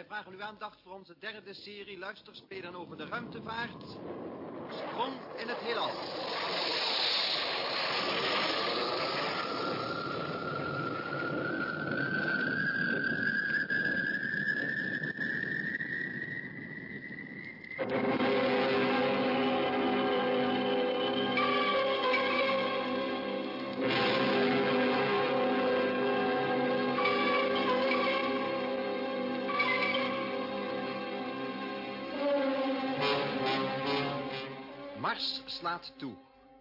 wij vragen uw aandacht voor onze derde serie luisterspelen over de ruimtevaart. Sprong in het heelal. Mars slaat toe.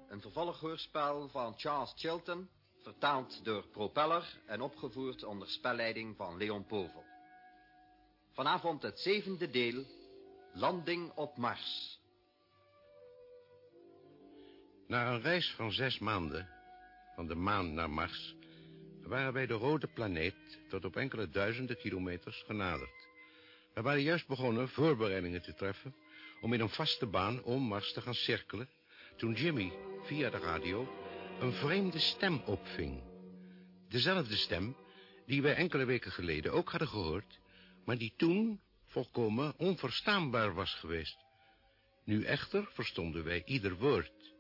Een vervolghoorspel van Charles Chilton, vertaald door Propeller en opgevoerd onder spelleiding van Leon Povel. Vanavond het zevende deel, Landing op Mars. Na een reis van zes maanden, van de maan naar Mars... waren wij de rode planeet tot op enkele duizenden kilometers genaderd. We waren juist begonnen voorbereidingen te treffen... om in een vaste baan om Mars te gaan cirkelen... toen Jimmy, via de radio, een vreemde stem opving. Dezelfde stem die wij enkele weken geleden ook hadden gehoord... maar die toen volkomen onverstaanbaar was geweest. Nu echter verstonden wij ieder woord...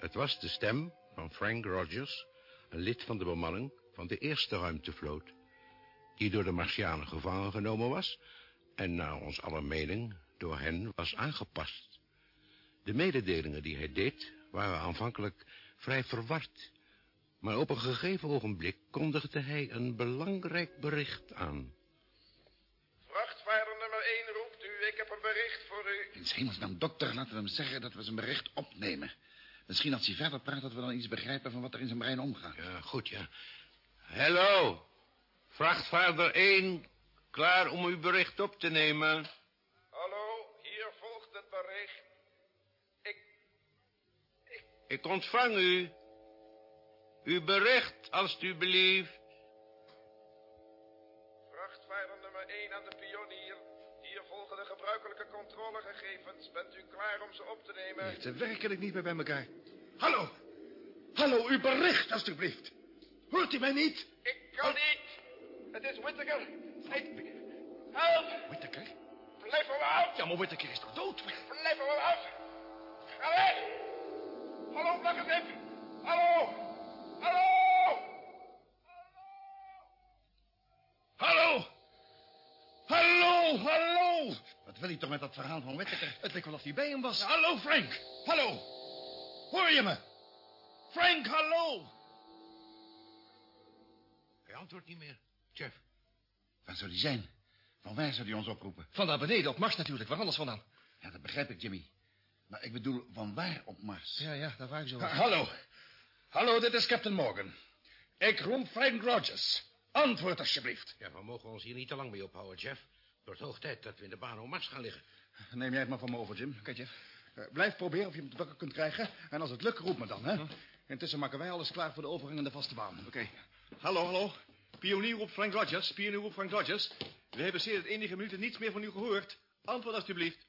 Het was de stem van Frank Rogers, een lid van de bemanning van de eerste ruimtevloot, die door de Martianen gevangen genomen was en naar ons aller mening door hen was aangepast. De mededelingen die hij deed waren aanvankelijk vrij verward, maar op een gegeven ogenblik kondigde hij een belangrijk bericht aan. Vrachtvaarder nummer 1 roept u. Ik heb een bericht voor u. In hemelsnaam, dokter, laten we hem zeggen dat we zijn bericht opnemen. Misschien als hij verder praat dat we dan iets begrijpen van wat er in zijn brein omgaat. Ja, goed, ja. Hallo, vrachtvaarder 1, klaar om uw bericht op te nemen. Hallo, hier volgt het bericht. Ik... Ik ontvang u. Uw bericht, alstublieft. Vrachtvaarder nummer 1 aan de pionier. Hier volgen de gebruikelijke controlegegevens. Bent u klaar om ze op te nemen? Ligt er werkelijk niet meer bij elkaar. Hallo! Hallo, uw bericht, alstublieft. Hoort u mij niet? Ik kan niet. Het is Whittaker. Ik... Help! Whittaker? Blijf van me af! Ja, maar Whittaker is toch dood? Blijf van me af! Ga weg! Hallo, Blakkerdip! Hallo! Hallo! Hallo! Hallo, hallo! Wat wil hij toch met dat verhaal van Whittaker? Het leek wel of hij bij hem was. Hallo, Frank! Hallo! Hoor je me? Frank, hallo! Hij antwoordt niet meer. Jeff. Waar zou hij zijn? Van waar zou hij ons oproepen? Van daar beneden op Mars natuurlijk, waar anders vandaan. Ja, dat begrijp ik, Jimmy. Maar ik bedoel, van waar op Mars? Ja, ja, daar waar ik zo Ha, hallo. Hallo, dit is Captain Morgan. Ik roep Frank Rogers. Antwoord alsjeblieft. Ja, we mogen ons hier niet te lang mee ophouden, Jeff. Het wordt hoog tijd dat we in de baan om Mars gaan liggen. Neem jij het maar van me over, Jim. Kijk, Jeff. Eh, blijf proberen of je hem te wakker kunt krijgen. En als het lukt, roep me dan, hè? Intussen maken wij alles klaar voor de overgang in de vaste baan. Oké. Hallo, hallo. Pionier op Frank Rogers. Pionier op Frank Rogers. We hebben sinds enige minuten niets meer van u gehoord. Antwoord alstublieft.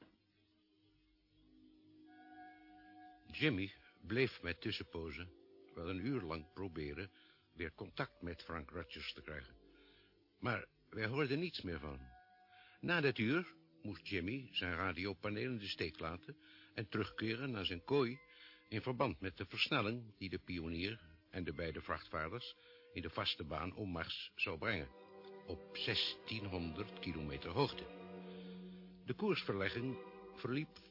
Jimmy bleef met tussenpozen wel een uur lang proberen weer contact met Frank Rogers te krijgen. Maar wij hoorden niets meer van. Na dat uur moest Jimmy zijn radiopaneel in de steek laten en terugkeren naar zijn kooi in verband met de versnelling die de pionier en de beide vrachtvaarders in de vaste baan om Mars zou brengen, op 1600 kilometer hoogte. De koersverlegging verliep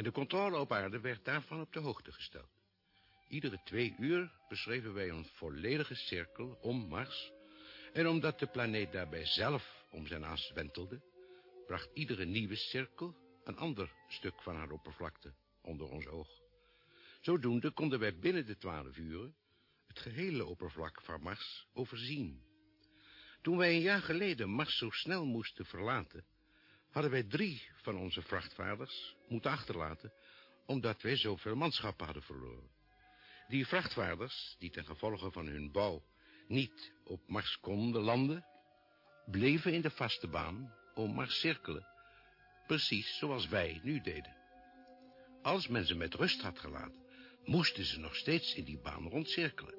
en de controle op aarde werd daarvan op de hoogte gesteld. Iedere twee uur beschreven wij een volledige cirkel om Mars en omdat de planeet daarbij zelf om zijn as wentelde, bracht iedere nieuwe cirkel een ander stuk van haar oppervlakte onder ons oog. Zodoende konden wij binnen de twaalf uren het gehele oppervlak van Mars overzien. Toen wij een jaar geleden Mars zo snel moesten verlaten, hadden wij drie van onze vrachtvaarders moeten achterlaten, omdat wij zoveel manschappen hadden verloren. Die vrachtvaarders, die ten gevolge van hun bouw niet op Mars konden landen, bleven in de vaste baan om Mars cirkelen, precies zoals wij nu deden. Als men ze met rust had gelaten, moesten ze nog steeds in die baan rondcirkelen.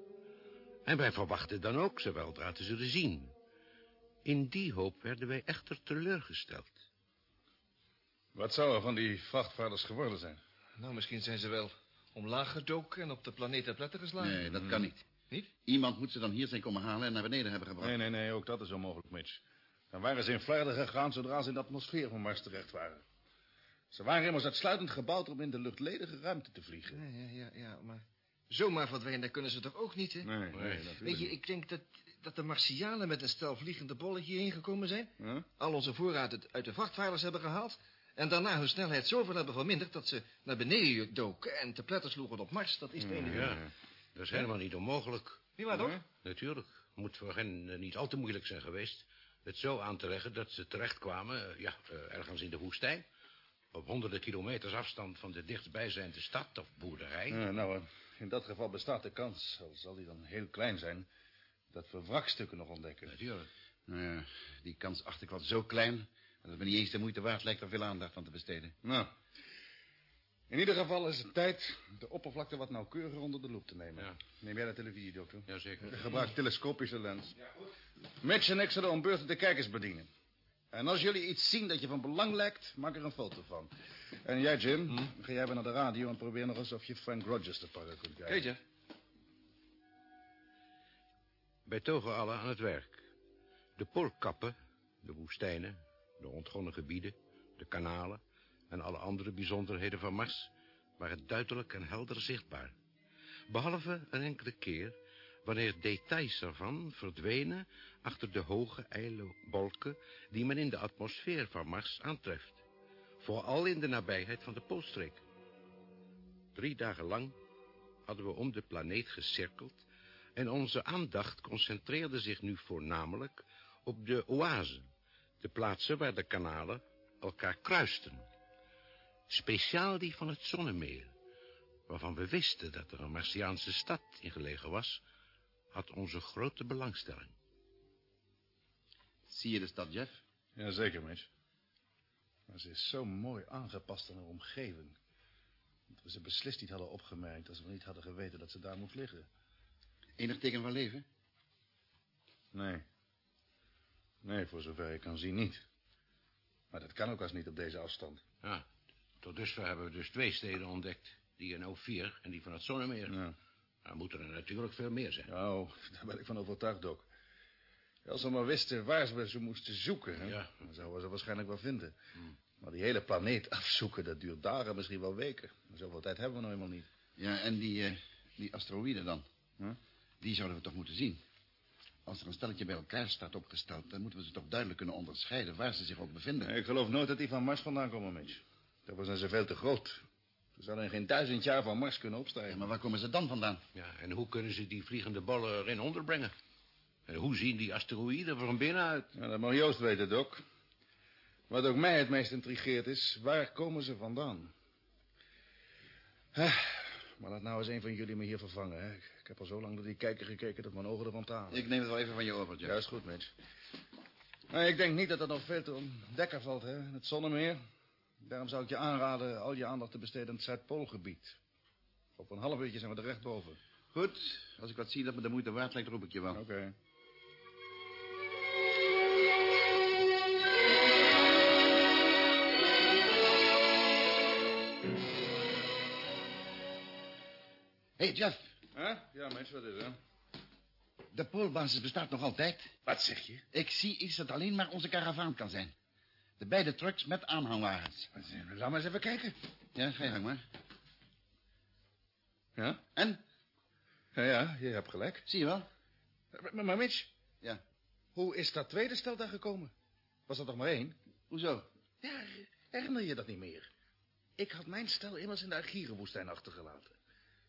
En wij verwachten dan ook ze weldra te zullen zien. In die hoop werden wij echter teleurgesteld. Wat zou er van die vrachtvaarders geworden zijn? Nou, misschien zijn ze wel omlaag gedoken en op de planeet ter pletten geslagen. Nee, dat kan niet. Niet? Iemand moet ze dan hier zijn komen halen en naar beneden hebben gebracht. Nee, nee, nee, ook dat is onmogelijk, Mitch. Dan waren ze in Vlaarden gegaan zodra ze in de atmosfeer van Mars terecht waren. Ze waren immers uitsluitend gebouwd om in de luchtledige ruimte te vliegen. Ja, ja, ja, ja, maar zomaar verdwijnen, daar kunnen ze toch ook niet, hè? Nee, nee, natuurlijk Weet je, ik denk dat, dat de Martianen met een stel vliegende bollen hierheen gekomen zijn. Huh? Al onze voorraad uit, uit de vrachtvaarders hebben gehaald. En daarna hun snelheid zoveel hebben verminderd dat ze naar beneden doken en te pletten sloegen op Mars. Dat is het enige. Ja, dat is helemaal niet onmogelijk. Niet waar, toch? Natuurlijk. Moet voor hen eh, niet al te moeilijk zijn geweest... het zo aan te leggen dat ze terechtkwamen... eh, ja, eh, ergens in de woestijn... op honderden kilometers afstand van de dichtstbijzijnde stad of boerderij. Ja, nou, in dat geval bestaat de kans, al zal die dan heel klein zijn... dat we wrakstukken nog ontdekken. Natuurlijk. Nou ja, die kans acht ik wel zo klein... dat het me niet eens de moeite waard lijkt er veel aandacht aan te besteden. Nou, in ieder geval is het tijd de oppervlakte wat nauwkeuriger onder de loep te nemen. Ja. Neem jij de televisie, dokter? Jazeker. Gebruik telescopische lens. Ja, goed. Mitch en ik zullen om de kijkers bedienen. En als jullie iets zien dat je van belang lijkt, maak er een foto van. En jij, Jim, ga jij weer naar de radio en probeer nog eens of je Frank Rogers te pakken kunt krijgen. Weet je? Wij togen alle aan het werk. De poolkappen, de woestijnen, de ontgonnen gebieden, de kanalen en alle andere bijzonderheden van Mars waren duidelijk en helder zichtbaar. Behalve een enkele keer wanneer details ervan verdwenen achter de hoge ijle wolken die men in de atmosfeer van Mars aantreft. Vooral in de nabijheid van de poolstreek. Drie dagen lang hadden we om de planeet gecirkeld en onze aandacht concentreerde zich nu voornamelijk op de oasen, de plaatsen waar de kanalen elkaar kruisten. Speciaal die van het Zonnemeer, waarvan we wisten dat er een Martiaanse stad in gelegen was, had onze grote belangstelling. Zie je de stad, Jeff? Jazeker, Mitch. Maar ze is zo mooi aangepast aan haar omgeving. Dat we ze beslist niet hadden opgemerkt als we niet hadden geweten dat ze daar moest liggen. Enig teken van leven? Nee. Nee, voor zover ik kan zien niet. Maar dat kan ook als niet op deze afstand. Ja, tot dusver hebben we dus twee steden ontdekt. Die in O4 en die van het Zonnemeer. Ja. Er moeten er natuurlijk veel meer zijn. Nou, daar ben ik van overtuigd ook. Als we maar wisten waar we ze moesten zoeken, hè, Ja. dan zouden we ze waarschijnlijk wel vinden. Maar die hele planeet afzoeken, dat duurt dagen, misschien wel weken. Zoveel tijd hebben we nou helemaal niet. Ja, en die, eh, die asteroïden dan? Huh? Die zouden we toch moeten zien? Als er een stelletje bij elkaar staat opgesteld... dan moeten we ze toch duidelijk kunnen onderscheiden... waar ze zich ook bevinden. Ik geloof nooit dat die van Mars vandaan komen, Mitch. Daarvoor zijn ze veel te groot. Ze zouden in geen duizend jaar van Mars kunnen Ja, opstijgen. maar waar komen ze dan vandaan? Ja, en hoe kunnen ze die vliegende bollen erin onderbrengen? En hoe zien die asteroïden er van binnen uit? Ja, dat mag Joost weten, Doc. Wat ook mij het meest intrigeert is, waar komen ze vandaan? Hè, maar laat nou eens een van jullie me hier vervangen. Hè. Ik heb al zo lang door die kijker gekeken dat mijn ogen ervan talen. Ik neem het wel even van je over, Jeff. Juist goed, Mitch. Maar ik denk niet dat er nog veel te ontdekken valt, hè, in het Zonnemeer. Daarom zou ik je aanraden al je aandacht te besteden aan het Zuidpoolgebied. Op een half uurtje zijn we er recht boven. Goed, als ik wat zie dat me de moeite waard lijkt, roep ik je wel. Oké. Hey, Jeff. Hè? Ja, Mitch, wat is er? De poolbasis bestaat nog altijd. Wat zeg je? Ik zie iets dat alleen maar onze karavaan kan zijn. De beide trucks met aanhangwagens. Laat maar eens even kijken. Ja, ga je gang maar. Ja? En? Ja, ja, je hebt gelijk. Zie je wel? Maar, maar Mitch, Ja. hoe is dat tweede stel daar gekomen? Was dat toch maar één? Hoezo? Ja, herinner je dat niet meer? Ik had mijn stel immers in de Argierenwoestijn achtergelaten.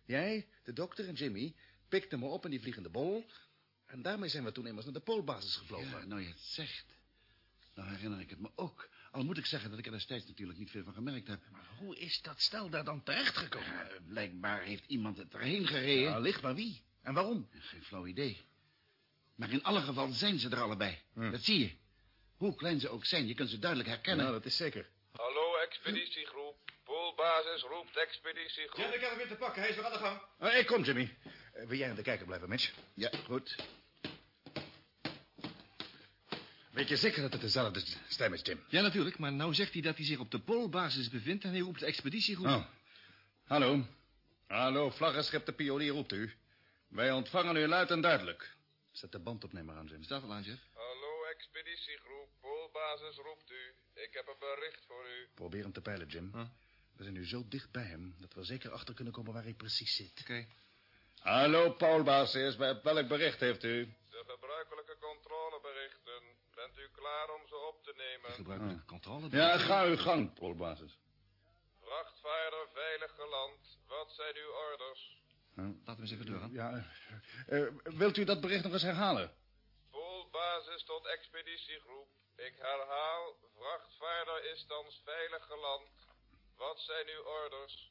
Jij, de dokter en Jimmy pikten me op in die vliegende bol... en daarmee zijn we toen immers naar de poolbasis gevlogen. Ja, nou je het zegt. Nou herinner ik het me ook. Al moet ik zeggen dat ik er destijds natuurlijk niet veel van gemerkt heb. Maar hoe is dat stel daar dan terechtgekomen? Ja, blijkbaar heeft iemand het erheen gereden. Ja, licht maar wie? En waarom? Geen flauw idee. Maar in alle gevallen zijn ze er allebei. Hm. Dat zie je. Hoe klein ze ook zijn, je kunt ze duidelijk herkennen. Nou, dat is zeker. Hallo, expeditiegroep. Poolbasis roept expeditiegroep. ik heb hem weer te pakken. Hij is weer aan de gang. ik Eh, kom, Jimmy. Eh, wil jij aan de kijker blijven, Mitch? Ja, goed. Weet je zeker dat het dezelfde stem is, Jim? Ja, natuurlijk, maar nou zegt hij dat hij zich op de poolbasis bevindt... en hij roept de expeditiegroep. Oh. Hallo. Hallo, vlaggenschip de pionier roept u. Wij ontvangen u luid en duidelijk. Zet de bandopnemer aan, Jim. Staat wel aan, Jeff. Hallo, expeditiegroep. Poolbasis roept u. Ik heb een bericht voor u. Probeer hem te peilen, Jim. Huh? We zijn nu zo dicht bij hem... dat we er zeker achter kunnen komen waar hij precies zit. Oké. Hallo, Paulbasis. Welk bericht heeft u? De gebruikelijke controleberichten. Bent u klaar om ze op te nemen? Gebruikelijke controle. Ja, ga uw gang, Paulbasis. Vrachtvaarder veilig geland. Wat zijn uw orders? Laat hem eens even doorgaan. Ja, eh, eh, wilt u dat bericht nog eens herhalen? Poolbasis tot expeditiegroep. Ik herhaal, vrachtvaarder is thans veilig geland. Wat zijn uw orders?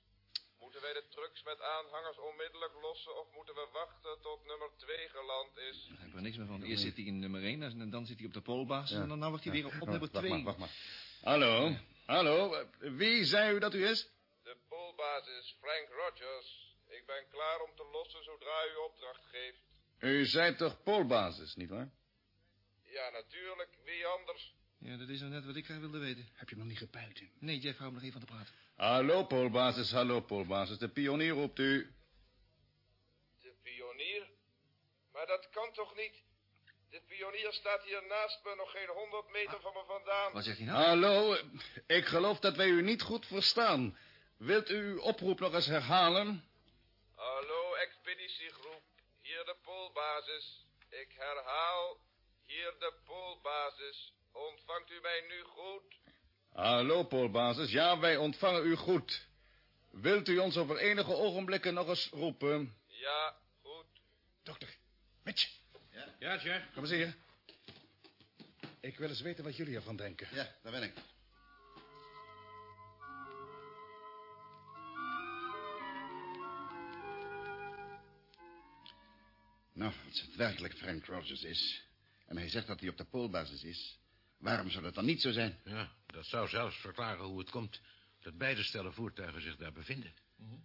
Moeten wij de trucks met aanhangers onmiddellijk lossen of moeten we wachten tot nummer 2 geland is? Daar heb ik er niks meer van. Eerst zit hij in nummer 1 en dan zit hij op de poolbasis... en dan nou wordt hij weer op, op nummer wacht 2. maar, wacht maar. Hallo, hallo. Wie zei u dat u is? De poolbasis Frank Rogers. Ik ben klaar om te lossen zodra u opdracht geeft. U zei toch Paulbasis, nietwaar? Ja, natuurlijk. Wie anders? Ja, dat is nou net wat ik graag wilde weten. Heb je hem nog niet Jim? Nee, Jeff, hou hem nog even aan de praat. Hallo, Paulbasis, hallo, Paulbasis. De pionier roept u. De pionier? Maar dat kan toch niet? De pionier staat hier naast me, nog geen honderd meter van me vandaan. Wat zegt hij nou? Hallo, ik geloof dat wij u niet goed verstaan. Wilt u uw oproep nog eens herhalen? Hallo, expeditiegroep. Hier de poolbasis. Ik herhaal, hier de poolbasis. Ontvangt u mij nu goed? Hallo, Paulbasis. Ja, wij ontvangen u goed. Wilt u ons over enige ogenblikken nog eens roepen? Ja, goed. Dokter, Mitch, Ja, Jeff? kom eens hier. Ik wil eens weten wat jullie ervan denken. Ja, daar ben ik. Nou, als het werkelijk Frank Rogers is... en hij zegt dat hij op de poolbasis is... waarom zou dat dan niet zo zijn? Ja, dat zou zelfs verklaren hoe het komt dat beide stellen voertuigen zich daar bevinden.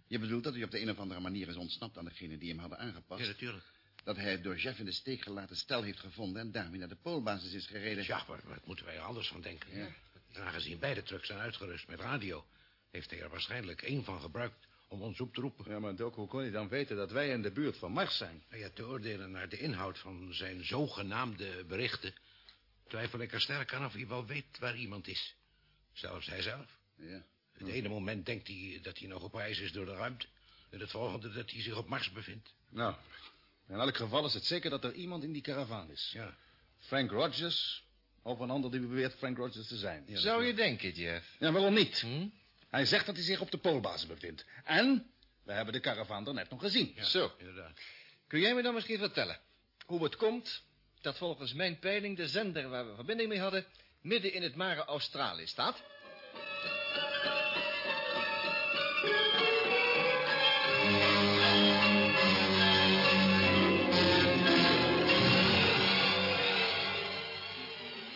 Je bedoelt dat hij op de een of andere manier is ontsnapt aan degene die hem hadden aangepast? Ja, natuurlijk. Dat hij het door Jeff in de steek gelaten stel heeft gevonden... en daarmee naar de poolbasis is gereden? Ja, maar wat moeten wij er anders van denken? En aangezien beide trucks zijn uitgerust met radio... heeft hij er waarschijnlijk één van gebruikt om ons op te roepen. Ja, maar Doc, hoe kon hij dan weten dat wij in de buurt van Mars zijn? Nou ja, te oordelen naar de inhoud van zijn zogenaamde berichten... twijfel ik er sterk aan of hij wel weet waar iemand is. Zelfs hij zelf. Ja. Het ene moment denkt hij dat hij nog op reis is door de ruimte... en het volgende dat hij zich op Mars bevindt. Nou, in elk geval is het zeker dat er iemand in die karavaan is. Ja, Frank Rogers, of een ander die beweert Frank Rogers te zijn. Ja, Zou je denken, Jeff? waarom niet? Hm? Hij zegt dat hij zich op de poolbasis bevindt. En we hebben de karavaan er net nog gezien. ja Zo. inderdaad. Kun jij me dan misschien vertellen hoe het komt dat volgens mijn peiling de zender waar we verbinding mee hadden midden in het Mare Australië staat?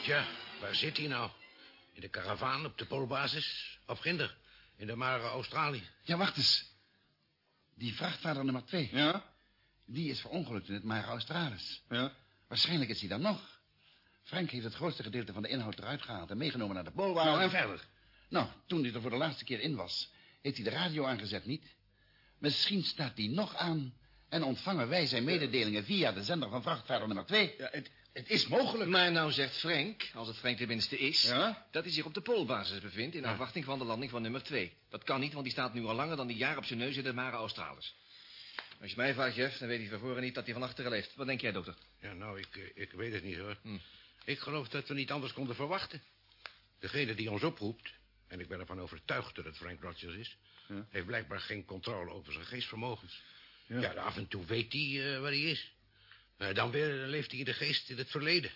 Tja, waar zit hij nou? In de karavaan op de poolbasis? Of ginder? In de Mare Australië? Ja, wacht eens. Die vrachtvaarder nummer twee... Ja? die is verongelukt in het Mare Australis. Ja? Waarschijnlijk is hij dan nog. Frank heeft het grootste gedeelte van de inhoud eruit gehaald... en meegenomen naar de poolbasis. Nou, en verder? Nou, toen hij er voor de laatste keer in was... heeft hij de radio aangezet niet. Misschien staat die nog aan... en ontvangen wij zijn mededelingen via de zender van vrachtvaarder nummer twee. Ja, het, het is mogelijk. Maar nou zegt Frank, als het Frank tenminste is... Ja? dat hij zich op de poolbasis bevindt in afwachting van de landing van nummer 2. Dat kan niet, want die staat nu al langer dan een jaar op zijn neus in de Mare Australis. Als je mij vraagt, Jeff, dan weet hij van voren niet dat hij van achteren leeft. Wat denk jij, dokter? Ja, nou, ik, eh, ik weet het niet hoor. Hm. Ik geloof dat we niet anders konden verwachten. Degene die ons oproept, en ik ben ervan overtuigd dat het Frank Rogers is... Ja. heeft blijkbaar geen controle over zijn geestvermogens. Ja. Ja, af en toe weet hij eh, waar hij is. Maar dan weer leeft hij in de geest in het verleden.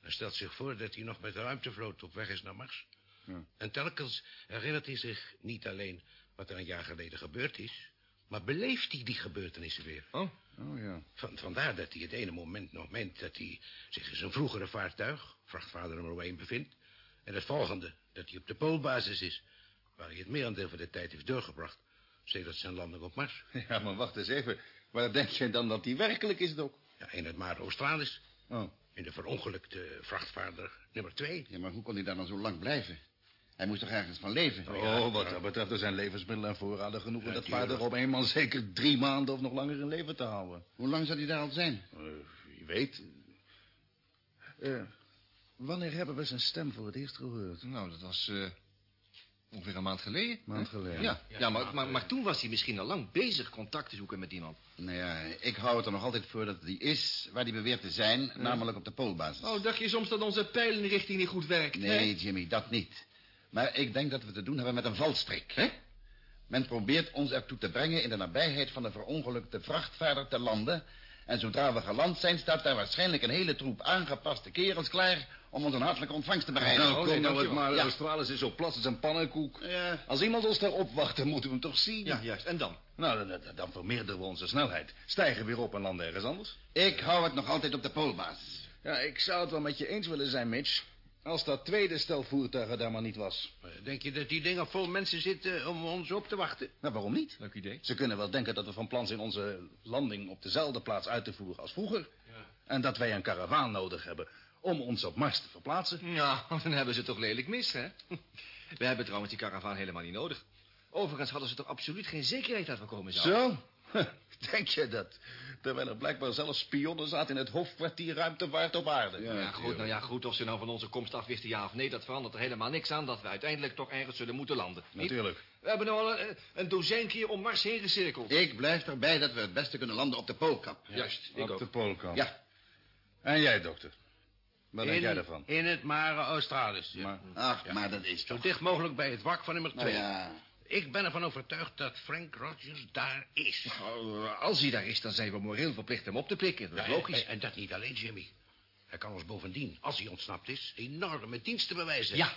Hij stelt zich voor dat hij nog met de ruimtevloot op weg is naar Mars. Ja. En telkens herinnert hij zich niet alleen wat er een jaar geleden gebeurd is... maar beleeft hij die gebeurtenissen weer. Oh, Oh, ja. Van, vandaar dat hij het ene moment nog meent dat hij zich in zijn vroegere vaartuig, vrachtvaarder nummer 1, bevindt. En het volgende, dat hij op de poolbasis is, waar hij het merendeel van de tijd heeft doorgebracht, sedert zijn landing op Mars. Ja, maar wacht eens even. Waar denk je dan dat die werkelijk is, Doc? Ja, in het Mare Australis. Oh. In de verongelukte vrachtvaarder nummer twee. Ja, maar hoe kon hij daar dan zo lang blijven? Hij moest toch ergens van leven? Oh, wat dat betreft, er zijn levensmiddelen en voorraden genoeg... om dat paard er op eenmaal zeker drie maanden of nog langer in leven te houden. Hoe lang zou hij daar al zijn? Uh, wie weet. Uh, wanneer hebben we zijn stem voor het eerst gehoord? Nou, dat was uh, ongeveer een maand geleden. maand geleden? Ja, ja, ja maar, maar, maar, toen was hij misschien al lang bezig contact te zoeken met iemand. Nou ja, ik hou het er nog altijd voor dat hij is waar hij beweert te zijn, namelijk op de poolbasis. Oh, dacht je soms dat onze pijlenrichting niet goed werkt? Nee, hè? Jimmy, dat niet. Maar ik denk dat we te doen hebben met een valstrik. Hè? Men probeert ons ertoe te brengen in de nabijheid van de verongelukte vrachtvaarder te landen. En zodra we geland zijn, staat daar waarschijnlijk een hele troep aangepaste kerels klaar... om ons een hartelijke ontvangst te bereiden. Nou, kom nou het maar. Ja. Australis is zo plat als een pannenkoek. Ja. Als iemand ons daar opwacht, dan moeten we hem toch zien. Ja, juist. En dan? Nou, dan, dan vermeerderen we onze snelheid. Stijgen weer op en landen ergens anders. Ik hou het nog altijd op de poolbasis. Ja, ik zou het wel met je eens willen zijn, Mitch. Als dat tweede stel voertuigen daar maar niet was. Denk je dat die dingen vol mensen zitten om ons op te wachten? Nou, waarom niet? Leuk idee. Ze kunnen wel denken dat we van plan zijn onze landing op dezelfde plaats uit te voeren als vroeger. Ja. En dat wij een karavaan nodig hebben om ons op Mars te verplaatsen. Ja, dan hebben ze toch lelijk mis, hè? We hebben trouwens die karavaan helemaal niet nodig. Overigens hadden ze toch absoluut geen zekerheid dat we komen zouden. Zo? Denk je dat? Terwijl er blijkbaar zelfs spionnen zaten in het hoofdkwartier ruimtevaart op aarde. Ja, ja, goed, nou ja, goed, of ze nou van onze komst af wisten ja of nee, dat verandert er helemaal niks aan dat we uiteindelijk toch ergens zullen moeten landen. niet? Natuurlijk. We hebben nu al een, een dozijn keer om Mars heen gecirkeld. Ik blijf erbij dat we het beste kunnen landen op de poolkap. Juist, ik op ook. de poolkant. Ja. En jij, dokter? Wat denk jij daarvan? In het Mare Australis. ja. Maar, Ach, maar dat is Zo toch... dicht mogelijk bij het wrak van nummer Nou twee. ja, Ik ben ervan overtuigd dat Frank Rogers daar is. Nou, als hij daar is, dan zijn we moreel verplicht hem op te pikken. Dat is Ja, logisch. En, en dat niet alleen, Jimmy. Hij kan ons bovendien, als hij ontsnapt is, enorme diensten bewijzen. Ja,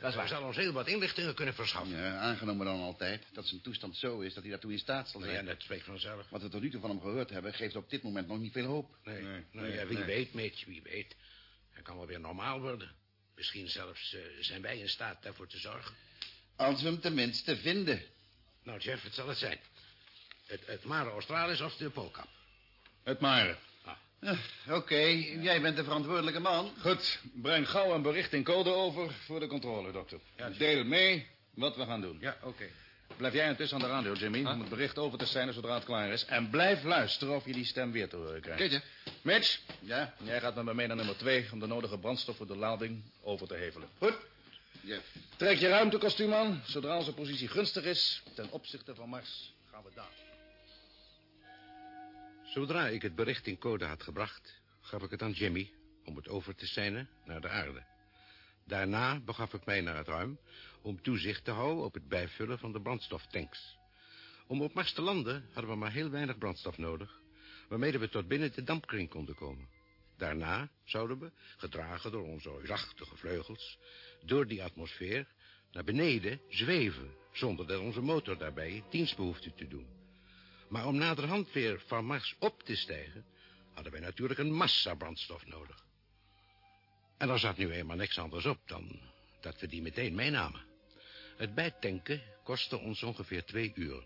dat is Hij zal ons heel wat inlichtingen kunnen verschaffen. ja, aangenomen dan altijd dat zijn toestand zo is dat hij daartoe in staat zal Ja, zijn. dat spreekt vanzelf. Wat we tot nu toe van hem gehoord hebben, geeft op dit moment nog niet veel hoop. Nee, Nee, nou nee, ja, wie weet, Mitch, wie weet. Hij kan wel weer normaal worden. Misschien zelfs eh, zijn wij in staat daarvoor te zorgen. Als we hem tenminste vinden. Nou, Jeff, het zal het zijn. Het, het Mare Australis of de Poolkap. het Mare. Eh, Oké, jij bent de verantwoordelijke man. Goed, breng gauw een bericht in code over voor de controle, dokter. Ja, Deel mee wat we gaan doen. Ja, oké. Blijf jij intussen aan de radio, Jimmy, om het bericht over te zijn zodra het klaar is. En blijf luisteren of je die stem weer te horen krijgt. Kijk, Mitch, Ja, jij gaat met me mee naar nummer twee om de nodige brandstof voor de lading over te hevelen. goed. Trek je ruimtekostuum aan. Zodra onze positie gunstig is, ten opzichte van Mars, gaan we daar. Zodra ik het bericht in code had gebracht, gaf ik het aan Jimmy om het over te seinen naar de aarde. Daarna begaf ik mij naar het ruim om toezicht te houden op het bijvullen van de brandstoftanks. Om op Mars te landen hadden we maar heel weinig brandstof nodig, waarmee we tot binnen de dampkring konden komen. Daarna zouden we, gedragen door onze reusachtige vleugels, door die atmosfeer naar beneden zweven, zonder dat onze motor daarbij dienst behoefde te doen. Maar om naderhand weer van Mars op te stijgen, hadden wij natuurlijk een massa brandstof nodig. En er zat nu eenmaal niks anders op dan dat we die meteen meenamen. Het bijtanken kostte ons ongeveer twee uur.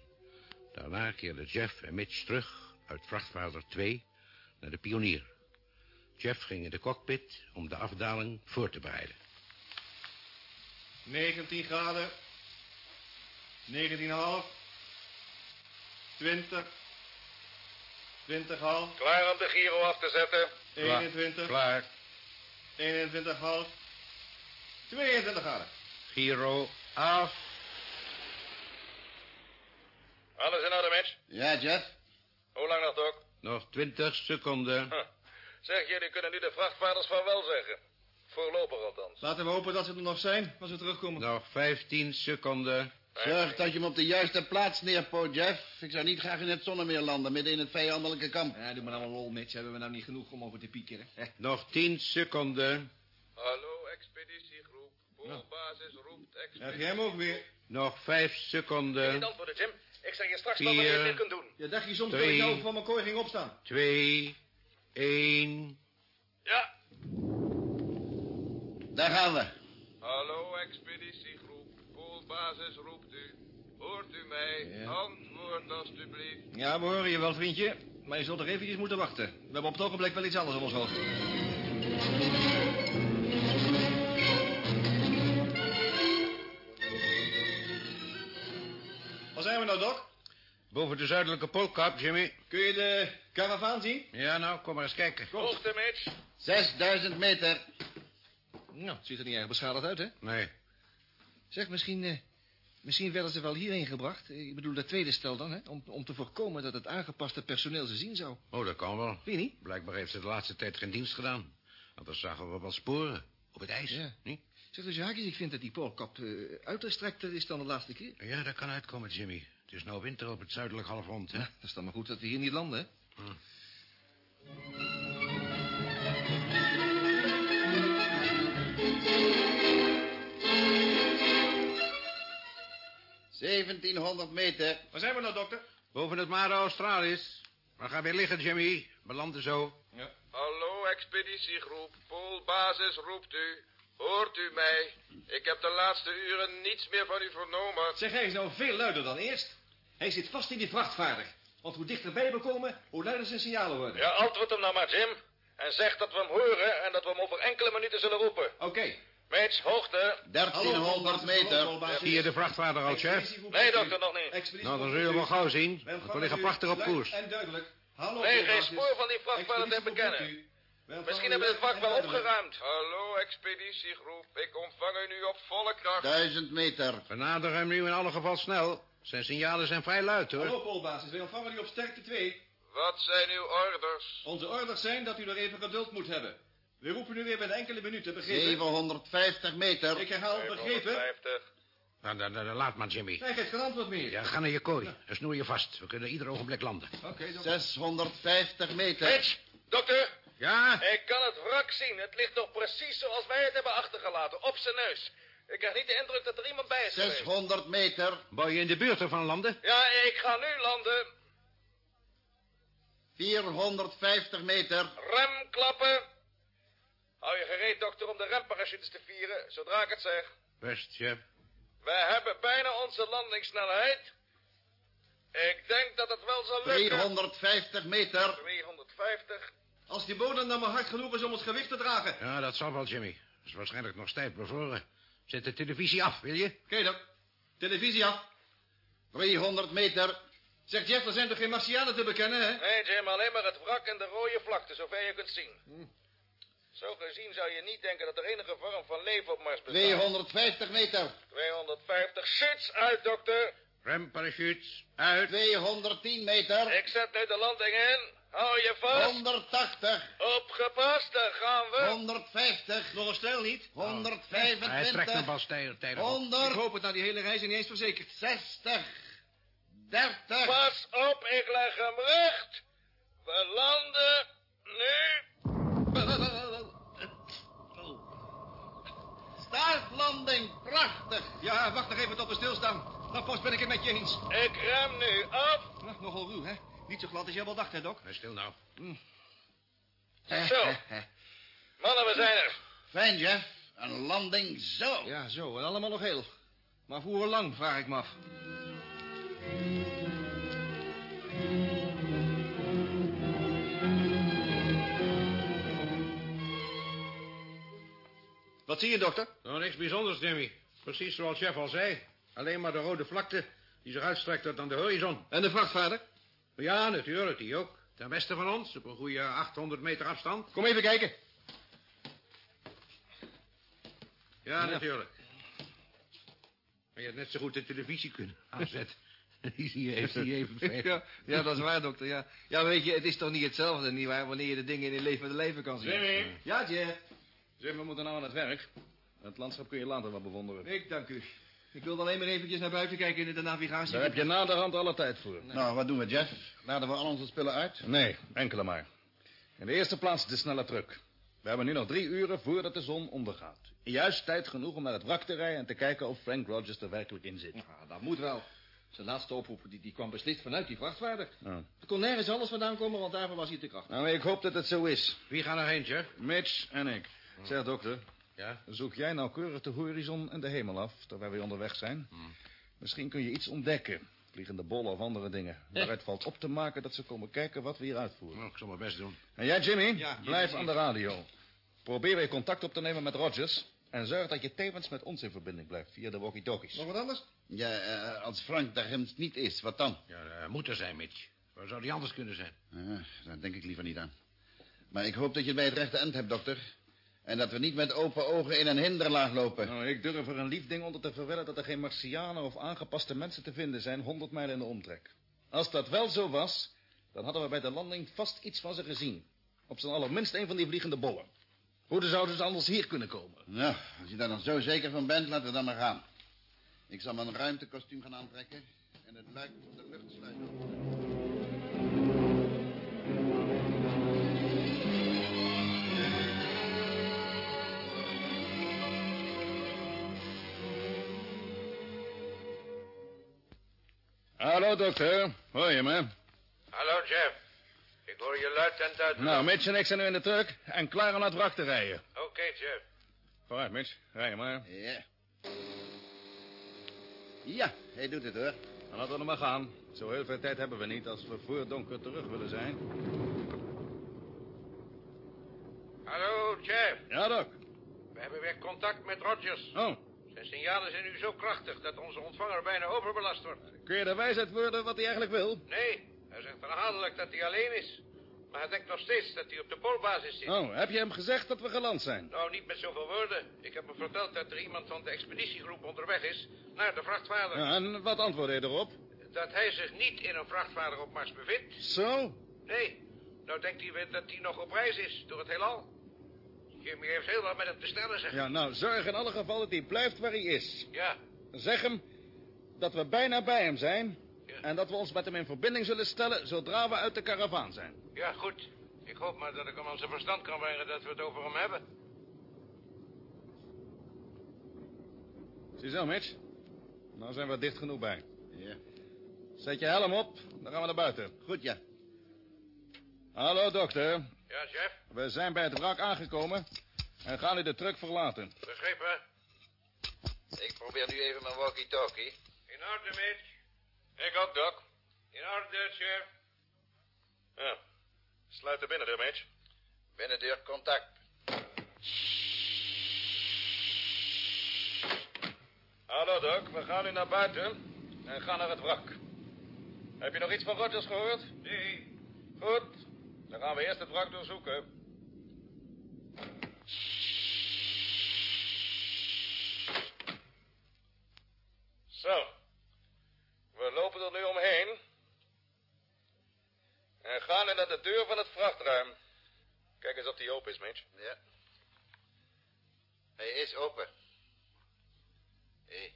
Daarna keerden Jeff en Mitch terug uit vrachtvaarder 2 naar de pionier. Jeff ging in de cockpit om de afdaling voor te bereiden. 19 graden. 19,5. 20. 20 half. Klaar om de Giro af te zetten. 21. Klaar. 21 half. 22 graden. Giro af. Alles in orde, Mitch? Ja, Jeff? Hoe lang nog, Doc? Nog twintig seconden. Huh. Zeg, jullie kunnen nu de vrachtvaarders van wel zeggen. Voorlopig althans. Laten we hopen dat ze er nog zijn als we terugkomen. Nog vijftien seconden. Zorg dat je hem op de juiste plaats neerpoot, Jeff. Ik zou niet graag in het zonnemeer landen, midden in het vijandelijke kamp. Ja, doe maar nou een lol, Mitch. Hebben we nou niet genoeg om over te piekeren? Nog tien seconden. Hallo, expeditiegroep. Poolbasis roept Heb expeditie. jij hem ook weer? Nog vijf seconden. antwoorden, Jim. Ik zeg je straks wel wanneer je dit kunt doen. Ja, dacht je soms dat ik nou van mijn kooi ging opstaan? Twee. één. Ja. Daar gaan we. Hallo, expeditiegroep. Poolbasis roept u. Hoort u mij? Ja. Antwoord alstublieft. Ja, we horen je wel, vriendje. Maar je zult er eventjes moeten wachten. We hebben op het ogenblik wel iets anders op ons hoofd. Waar zijn we nou, Doc? Boven de zuidelijke poolkap, Jimmy. Kun je de karavaan zien? Ja, nou, kom maar eens kijken. Hoogte, Mitch. 6000 meter. Nou, het ziet er niet erg beschadigd uit, hè? Nee. Zeg, misschien, eh, misschien werden ze wel hierheen gebracht. Ik bedoel, dat tweede stel dan, hè? Om, om te voorkomen dat het aangepaste personeel ze zien zou. Oh, dat kan wel. Vind je niet? Blijkbaar heeft ze de laatste tijd geen dienst gedaan. Want dan zagen we wel sporen. Op het ijs. Ja. Niet? Zeg, dus Jaakjes, ik vind dat die poolkap eh uitgestrekter is dan de laatste keer. Ja, dat kan uitkomen, Jimmy. Het is nou winter op het zuidelijk halfrond, hè? Ja, dat is dan maar goed dat we hier niet landen, hè? Hm. 1700 meter. Waar zijn we nou, dokter? Boven het Mare Australis. We gaan weer liggen, Jimmy. We landen zo. Hallo, expeditiegroep. Poolbasis roept u. Hoort u mij? Ik heb de laatste uren niets meer van u vernomen. Zeg, hij is nou veel luider dan eerst. Hij zit vast in die vrachtvaarder. Want hoe dichterbij we komen, hoe luider zijn signalen worden. Ja, antwoord hem nou maar, Jim. En zeg dat we hem horen en dat we hem over enkele minuten zullen roepen. Oké. Mitch, hoogte. 1300 meter. Zie je de vrachtwagen al, chef? Nee, dokter, nog niet. Nou, dan zul je wel gauw zien. Want we liggen prachtig op koers. En duidelijk. Hallo, Nee, geen spoor van die vrachtvaarder te bekennen. Misschien hebben we het vak wel opgeruimd. Hallo, expeditiegroep. Ik ontvang u nu op volle kracht. 1000 meter. We naderen hem nu in alle geval snel. Zijn signalen zijn vrij luid, hoor. Hallo, Poolbasis. Wij ontvangen u op sterkte 2. Wat zijn uw orders? Onze orders zijn dat u er even geduld moet hebben. We roepen u weer binnen enkele minuten, begrepen? 750 meter. Ik herhaal, begrepen? 750. Nou, dan, dan- dan laat maar, Jimmy. Hij geeft geen antwoord meer. Ja, ga naar je kooi. En snoer je vast. We kunnen ieder ogenblik landen. Oké, dokter. 650 meter. Mitch, dokter. Ja? Ik kan het wrak zien. Het ligt nog precies zoals wij het hebben achtergelaten. Op zijn neus. Ik krijg niet de indruk dat er iemand bij is geweest. 600 meter. Wou je in de buurt ervan landen? Ja, ik ga nu landen. 450 meter. Rem klappen. Hou je gereed, dokter, om de remparachutes te vieren, zodra ik het zeg. Best, chef. We hebben bijna onze landingssnelheid. Ik denk dat het wel zal lukken. 350 meter. 250. Als die bodem dan maar hard genoeg is om ons gewicht te dragen. Oké, Ja, dat zal wel, Jimmy. Dat is waarschijnlijk nog stijf bevroren. Zet de televisie af, wil je? dok. Televisie af. 300 meter. Zeg Jeff, er zijn toch geen Martianen te bekennen, hè? Nee, Jim, alleen maar het wrak en de rode vlakte, zover je kunt zien. Zo gezien zou je niet denken dat er enige vorm van leven op Mars bestaat. 250 meter. 250. Shits uit, dokter. Remparachutes, uit. 210 meter. Ik zet nu de landing in. Hou je vast. 180. Opgepast, daar gaan we. 150. Nog een stijl niet. 125. Hij trekt tijdig tijdig op. 100. Ik hoop het na die hele reis niet eens verzekerd. 60. 30. Pas op, ik leg hem recht. We landen nu. Startlanding. Prachtig. Ja, wacht nog even tot we stilstaan. Nou, pas ben ik het met je eens. Ik rem nu af. Nou, nogal ruw, hè? Niet zo glad als jij wel dacht, hè, Doc? Nee, stil nou. Zo. Mannen, we zijn er. Fijn, Jeff. Een landing zo. Ja, zo. En allemaal nog heel. Maar voor hoe lang, vraag ik me af. Wat zie je, dokter? Nou, niks bijzonders, Jimmy. Precies zoals chef al zei. Alleen maar de rode vlakte die zich uitstrekt tot aan de horizon. En de vrachtvaarder? Ja, natuurlijk, die ook. Ten westen van ons, op een goede 800 meter afstand. Kom even kijken. Ja, natuurlijk. Maar je had net zo goed de televisie kunnen aanzetten. Die zie je heeft die even. Ja, ja, dat is waar, dokter. Ja. ja, weet je, het is toch niet hetzelfde, nietwaar, wanneer je de dingen in je levende leven kan zien. Jimmy. Ja, Jeff. Jim, we moeten nou aan het werk. Het landschap kun je later wel bewonderen. Ik dank u. Ik wil alleen maar eventjes naar buiten kijken in de navigatie. Daar heb je naderhand alle tijd voor. Nou, wat doen we, Jeff? Laden we al onze spullen uit? Nee, enkele maar. In de eerste plaats de snelle truck. We hebben nu nog drie uren voordat de zon ondergaat. Juist tijd genoeg om naar het wrak te rijden en te kijken of Frank Rogers er werkelijk in zit. Ja, dat moet wel. Zijn laatste oproep die, die kwam beslist vanuit die vrachtvaarder. Ja. Er kon nergens anders vandaan komen, want daarvoor was hij te krachtig. Nou, ik hoop dat het zo is. Wie gaat er heen, chef? Mitch en ik. Zeg, dokter, Ja? zoek jij nauwkeurig de horizon en de hemel af, terwijl we onderweg zijn? Misschien kun je iets ontdekken. Vliegende bollen of andere dingen. Waaruit valt op te maken dat ze komen kijken wat we hier uitvoeren. Nou, ik zal mijn best doen. En jij, Jimmy, Ja, blijf Jimmy. aan de radio. Probeer weer contact op te nemen met Rogers. En zorg dat je tevens met ons in verbinding blijft via de walkie-talkies. Nog wat anders? Ja, eh, als Frank daar ginds niet is, wat dan? Ja, dat moet er zijn, Mitch. Waar zou die anders kunnen zijn? Ja, daar denk ik liever niet aan. Maar ik hoop dat je het bij het rechte eind hebt, dokter. En dat we niet met open ogen in een hinderlaag lopen. Nou, ik durf er een lief ding onder te verwedden dat er geen Martianen of aangepaste mensen te vinden zijn 100 mijl in de omtrek. Als dat wel zo was, dan hadden we bij de landing vast iets van ze gezien. Op zijn allerminst een van die vliegende bollen. Hoe zouden ze anders hier kunnen komen? Nou, als je daar dan zo zeker van bent, laten we dan maar gaan. Ik zal mijn ruimtekostuum gaan aantrekken en het luik van de luchtsluit openen. Hallo, dokter. Hoor je me? Hallo, Jeff. Ik hoor je luid en duidelijk. Nou, Mitch en ik zijn nu in de truck en klaar om naar het wrak te rijden. Oké, Jeff. Vooruit, Mitch. Rij je maar. Ja. Ja, hij doet het hoor. Dan laten we er maar gaan. Zo heel veel tijd hebben we niet als we voor donker terug willen zijn. Hallo, Jeff. Ja, Doc. We hebben weer contact met Rogers. Oh, Zijn signalen zijn nu zo krachtig dat onze ontvanger bijna overbelast wordt. kun je de wijsheid worden wat hij eigenlijk wil? Nee, hij zegt herhaaldelijk dat hij alleen is. Maar hij denkt nog steeds dat hij op de poolbasis zit. Oh, heb je hem gezegd dat we geland zijn? Nou, niet met zoveel woorden. Ik heb hem verteld dat er iemand van de expeditiegroep onderweg is naar de vrachtvaarder. Ja, en wat antwoordde hij erop? Dat hij zich niet in een vrachtvaarder op Mars bevindt. Zo? Nee, nou denkt hij weer dat hij nog op reis is door het heelal. Jimmy heeft heel wat met hem te stellen, zeg. Ja, nou, zorg in alle geval dat hij blijft waar hij is. Ja, Zeg hem dat we bijna bij hem zijn... Ja. en dat we ons met hem in verbinding zullen stellen... zodra we uit de karavaan zijn. ja, goed. Ik hoop maar dat ik hem aan zijn verstand kan brengen dat we het over hem hebben. Ziezo, Mitch. Nou zijn we dicht genoeg bij. Ja. Zet je helm op, dan gaan we naar buiten. Goed, ja. Hallo, dokter. Ja, chef. We zijn bij het wrak aangekomen... en gaan nu de truck verlaten. Begrepen. Ik probeer nu even mijn walkie-talkie. In orde, Mitch. Ik ook, Doc. In orde, chef. Ja. Sluit de binnendeur, Mitch. Binnendeur contact. Hallo, Doc. We gaan nu naar buiten en gaan naar het wrak. Heb je nog iets van Rogers gehoord? Nee. Goed. Dan gaan we eerst het wrak doorzoeken. Zo. We lopen er nu omheen. En gaan naar de deur van het vrachtruim. Kijk eens of die open is, Mitch. Ja. Hij is open. Hé,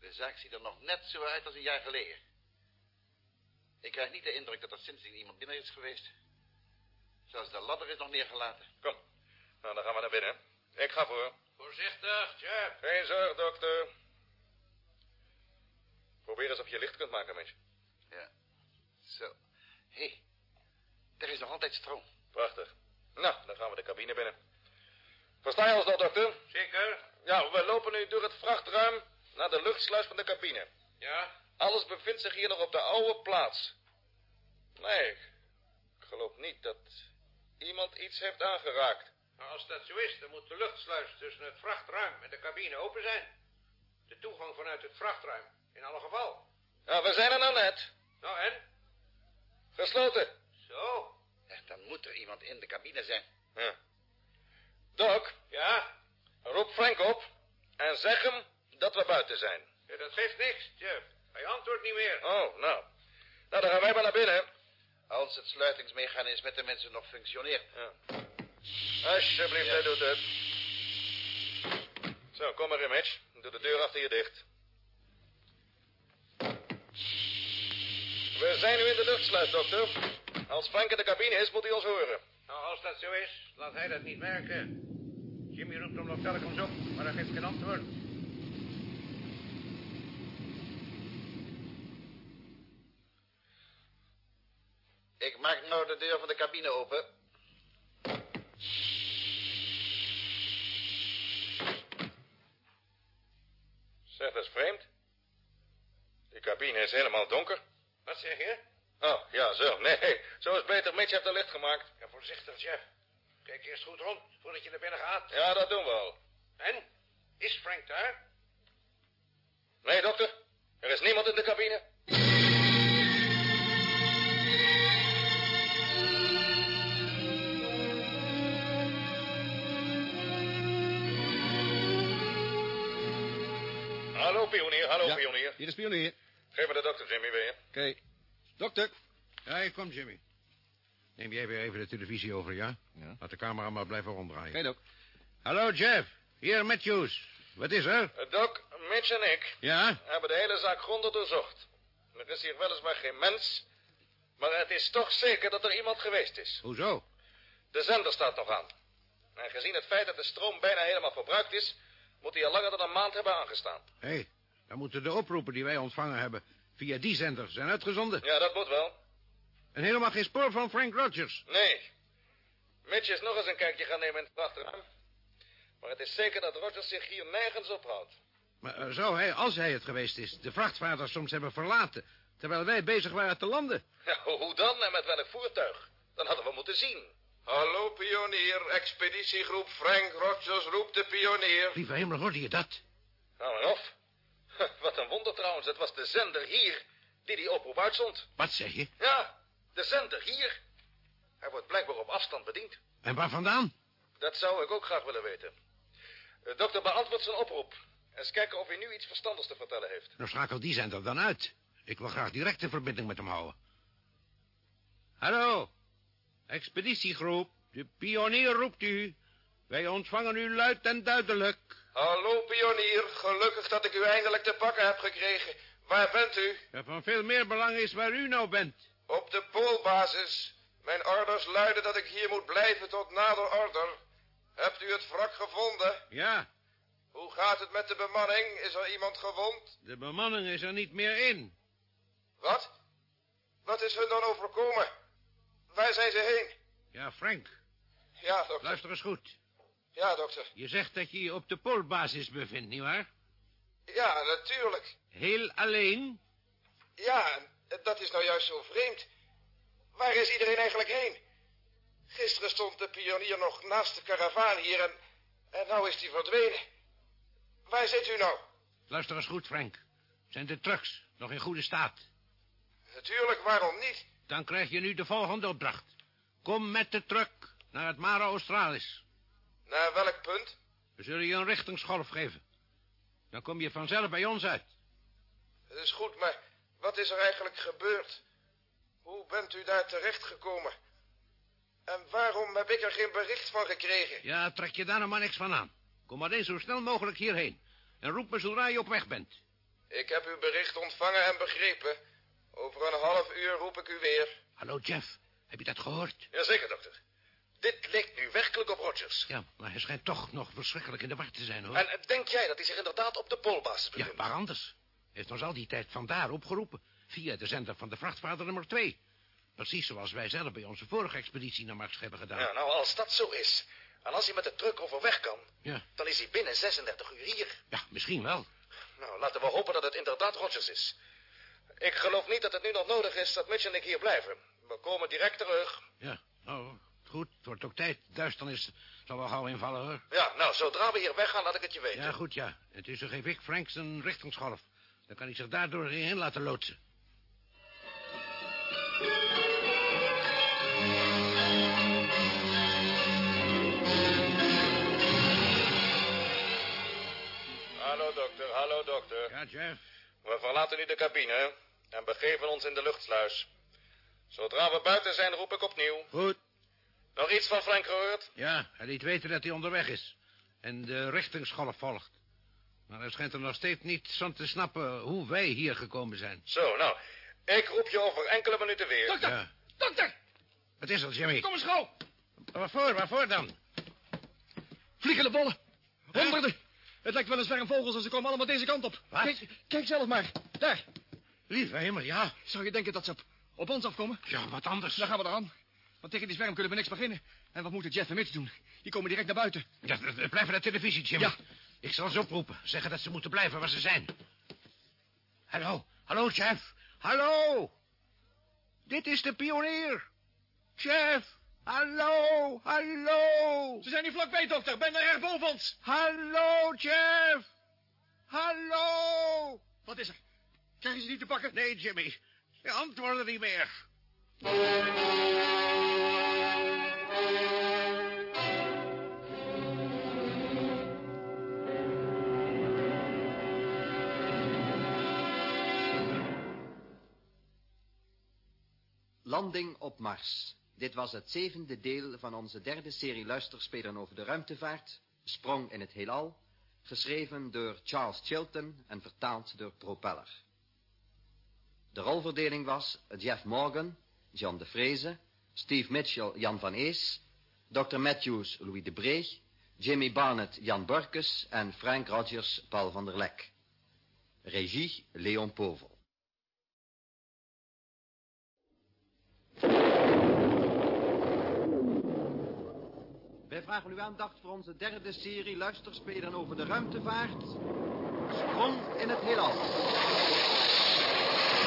de zaak ziet er nog net zo uit als een jaar geleden. Ik krijg niet de indruk dat er sindsdien iemand binnen is geweest. Zelfs de ladder is nog neergelaten. Kom. Nou, dan gaan we naar binnen. Ik ga voor. Voorzichtig, chef. Geen zorg, dokter. Probeer eens of je licht kunt maken, Mitch. Ja. Zo. Hé, er is nog altijd stroom. Prachtig. Nou, dan gaan we de cabine binnen. Versta je ons nog, dokter? Zeker? Ja, we lopen nu door het vrachtruim naar de luchtsluis van de cabine. Ja. Alles bevindt zich hier nog op de oude plaats. Nee, ik geloof niet dat iemand iets heeft aangeraakt. Nou, als dat zo is, dan moet de luchtsluis tussen het vrachtruim en de cabine open zijn. De toegang vanuit het vrachtruim, in alle geval. Ja, we zijn er nou net. Nou, en? Gesloten. Zo. Ja, dan moet er iemand in de cabine zijn. Ja. Doc, Ja? roep Frank op en zeg hem dat we buiten zijn. ja dat geeft niks, Jeff. Hij antwoordt niet meer. Oh, nou. Nou, dan gaan wij maar naar binnen. Als het sluitingsmechanisme tenminste nog functioneert. Ja. Alsjeblieft, hij doet het. Zo, kom maar in, Mitch. Doe de deur achter je dicht. We zijn nu in de luchtsluis, dokter. Als Frank in de cabine is, moet hij ons horen. Nou, als dat zo is, laat hij dat niet merken. Jimmy roept hem nog telkens op, maar hij geeft geen antwoord. Ik maak nou de deur van de cabine open. Zeg, dat is vreemd. Die cabine is helemaal donker. Wat zeg je? Oh, ja, zo. Nee, zo is beter. Mitch heeft er licht gemaakt. Ja, voorzichtig, Jeff. Kijk eerst goed rond, voordat je naar binnen gaat. Ja, dat doen we al. En? Is Frank daar? Nee, dokter. Er is niemand in de cabine. Hallo, pionier. Hallo, Ja. pionier. Hier is pionier. Geef me de dokter, Jimmy, weer. Oké. Dokter. Ja, ik kom, Jimmy. Neem jij weer even de televisie over, ja? Ja. Laat de camera maar blijven ronddraaien. Oké, dok. Hallo, Jeff. Hier, Matthews. Wat is er? Eh, Doc, Mitch en ik Ja? hebben de hele zaak grondig doorzocht. Er is hier weliswaar geen mens, maar het is toch zeker dat er iemand geweest is. Hoezo? De zender staat nog aan. En gezien het feit dat de stroom bijna helemaal verbruikt is, moet hij al langer dan een maand hebben aangestaan. Hé, hey, dan moeten de oproepen die wij ontvangen hebben... via die zender zijn uitgezonden. Ja, dat moet wel. En helemaal geen spoor van Frank Rogers. Nee. Mitch is nog eens een kijkje gaan nemen in het vrachtruim. Maar het is zeker dat Rogers zich hier nergens ophoudt. Maar eh, zou hij, als hij het geweest is, de vrachtvaarder soms hebben verlaten... terwijl wij bezig waren te landen? Ja, hoe dan en met welk voertuig? Dan hadden we moeten zien. Hallo, pionier. Expeditiegroep Frank Rogers roept de pionier. Lieve hemel, hoorde je dat? Nou en of. Wat een wonder trouwens. Het was de zender hier die die oproep uitzond. Wat zeg je? Ja, de zender hier. Hij wordt blijkbaar op afstand bediend. En waar vandaan? Dat zou ik ook graag willen weten. De dokter beantwoordt zijn oproep. Eens kijken of hij nu iets verstandigs te vertellen heeft. Nou, schakel die zender dan uit. Ik wil graag direct een verbinding met hem houden. Hallo, expeditiegroep. De pionier roept u. Wij ontvangen u luid en duidelijk. Hallo, pionier. Gelukkig dat ik u eindelijk te pakken heb gekregen. Waar bent u? Ja, van veel meer belang is waar u nou bent. Op de poolbasis. Mijn orders luiden dat ik hier moet blijven tot nader order. Hebt u het wrak gevonden? Ja, Hoe gaat het met de bemanning? Is er iemand gewond? de bemanning is er niet meer in. Wat? Wat is hun dan overkomen? Waar zijn ze heen? Ja, Frank, Ja, dokter. luister eens goed. Ja, dokter. Je zegt dat je je op de poolbasis bevindt, nietwaar? Ja, natuurlijk. Heel alleen? Ja, dat is nou juist zo vreemd. Waar is iedereen eigenlijk heen? Gisteren stond de pionier nog naast de karavaan hier en, en nou is die verdwenen. Waar zit u nou? Luister eens goed, Frank. Zijn de trucks nog in goede staat? Natuurlijk, waarom niet? Dan krijg je nu de volgende opdracht. Kom met de truck naar het Mare Australis. Naar welk punt? We zullen je een richtingsgolf geven. Dan kom je vanzelf bij ons uit. Het is goed, maar wat is er eigenlijk gebeurd? Hoe bent u daar terechtgekomen? En waarom heb ik er geen bericht van gekregen? Ja, trek je daar nou maar niks van aan. Kom alleen zo snel mogelijk hierheen. En roep me zodra je op weg bent. Ik heb uw bericht ontvangen en begrepen. Over een half uur roep ik u weer. Hallo, Jeff. Heb je dat gehoord? Jazeker, dokter. Dit leek nu werkelijk op Rogers. Ja, maar hij schijnt toch nog verschrikkelijk in de war te zijn, hoor. En eh, denk jij dat hij zich inderdaad op de poolbasis Ja, bevindt? waar anders? Hij heeft ons al die tijd vandaar opgeroepen. Via de zender van de vrachtvaarder nummer 2. Precies zoals wij zelf bij onze vorige expeditie naar Mars hebben gedaan. Ja, nou, als dat zo is... en als hij met de truck overweg kan... Ja. dan is hij binnen 36 uur hier. Ja, misschien wel. Nou, laten we hopen dat het inderdaad Rogers is. Ik geloof niet dat het nu nog nodig is dat Mitch en ik hier blijven. We komen direct terug. Ja, nou, goed. Het wordt ook tijd. Duisternis zal wel gauw invallen, hoor. Ja, nou, zodra we hier weggaan, laat ik het je weten. Ja, goed, ja. Intussen geef ik Frank zijn richtingsgolf. Dan kan hij zich daardoor heen laten loodsen. Hallo, dokter. Hallo, dokter. Ja, Jeff. We verlaten nu de cabine en begeven ons in de luchtsluis. Zodra we buiten zijn, roep ik opnieuw. Goed. Nog iets van Frank gehoord? Ja, hij liet weten dat hij onderweg is. En de richtingsgolf volgt. Maar hij schijnt er nog steeds niet van te snappen hoe wij hier gekomen zijn. Zo, nou. Ik roep je over enkele minuten weer. Dokter! Ja. Dokter! Wat is er, Jimmy? Kom eens gauw! Waarvoor, waarvoor dan? Vliegende bollen. Honderden. Het lijkt wel een zwerm vogels en ze komen allemaal deze kant op. Wat? Kijk, kijk zelf maar. Daar. Lieve hemel, ja. Zou je denken dat ze op, op ons afkomen? Ja, wat anders. Dan gaan we eraan. Want tegen die zwerm kunnen we niks beginnen. En wat moeten Jeff en Mitch doen? Die komen direct naar buiten. Ja, blijf naar de televisie, Jimmy. Ja. Ik zal ze oproepen. Zeggen dat ze moeten blijven waar ze zijn. Hallo, hallo, chef. Hallo. Dit is de pionier. Chef, Hallo, hallo. Ze zijn hier vlakbij, dokter. Ben er erg boven ons. Hallo, Jeff. Hallo. Wat is er? Krijgen ze niet te pakken? Nee, Jimmy. Ze antwoorden niet meer. Landing op Mars. Dit was het zevende deel van onze derde serie luisterspelen over de ruimtevaart, Sprong in het heelal, geschreven door Charles Chilton en vertaald door Propeller. De rolverdeling was Jeff Morgan, John de Vreese, Steve Mitchell, Jan van Ees, Dr. Matthews, Louis de Breeg, Jimmy Barnett, Jan Burkes en Frank Rogers, Paul van der Lek. Regie, Leon Povel. Wij vragen uw aandacht voor onze derde serie luisterspelen over de ruimtevaart. Sprong in het heelal.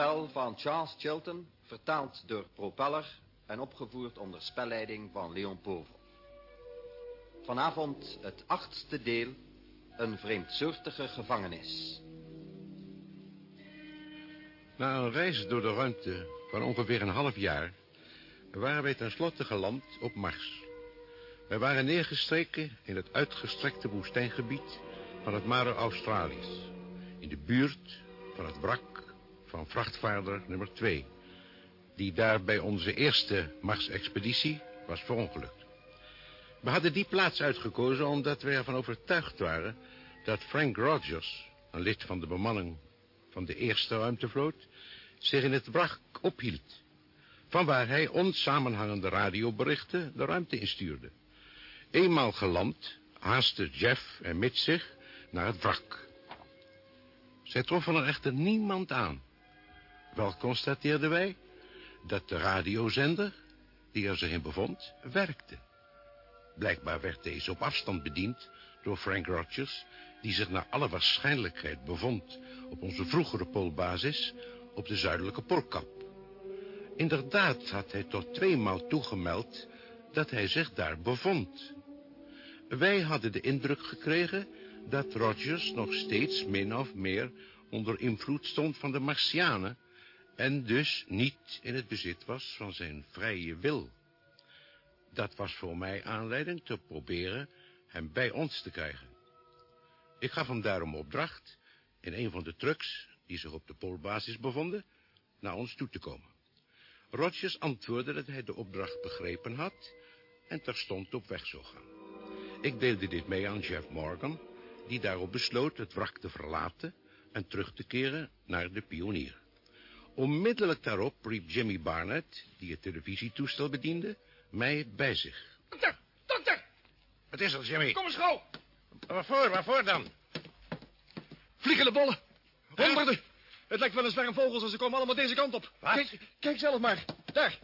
spel van Charles Chilton, vertaald door Propeller en opgevoerd onder spelleiding van Leon Povel. Vanavond het achtste deel, een vreemdsoortige gevangenis. Na een reis door de ruimte van ongeveer een half jaar... waren wij tenslotte geland op Mars. Wij waren neergestreken in het uitgestrekte woestijngebied van het Mare Australis. In de buurt van het wrak van vrachtvaarder nummer 2. Die daar bij onze eerste Mars-expeditie was verongelukt. We hadden die plaats uitgekozen omdat wij ervan overtuigd waren... dat Frank Rogers, een lid van de bemanning van de eerste ruimtevloot... zich in het wrak ophield. Vanwaar hij onsamenhangende radioberichten de ruimte instuurde. Eenmaal geland haastten Jeff en Mitch zich naar het wrak. Zij troffen er echter niemand aan. Wel constateerden wij dat de radiozender, die er zich in bevond, werkte. Blijkbaar werd deze op afstand bediend door Frank Rogers... die zich naar alle waarschijnlijkheid bevond op onze vroegere poolbasis op de zuidelijke Poolkap. Inderdaad had hij tot tweemaal toegemeld dat hij zich daar bevond. Wij hadden de indruk gekregen dat Rogers nog steeds min of meer onder invloed stond van de Martianen en dus niet in het bezit was van zijn vrije wil. Dat was voor mij aanleiding te proberen hem bij ons te krijgen. Ik gaf hem daarom opdracht in een van de trucks die zich op de poolbasis bevonden naar ons toe te komen. Rogers antwoordde dat hij de opdracht begrepen had en terstond op weg zou gaan. Ik deelde dit mee aan Jeff Morgan, die daarop besloot het wrak te verlaten en terug te keren naar de pionier. Onmiddellijk daarop riep Jimmy Barnett, die het televisietoestel bediende, mij bij zich. Dokter, dokter, Wat is er, Jimmy? kom eens gauw. Waarvoor, waarvoor dan? Vliegende bollen. Honderden. Het lijkt wel een zwerm vogels en ze komen allemaal deze kant op. Wat? Kijk, kijk zelf maar. Daar.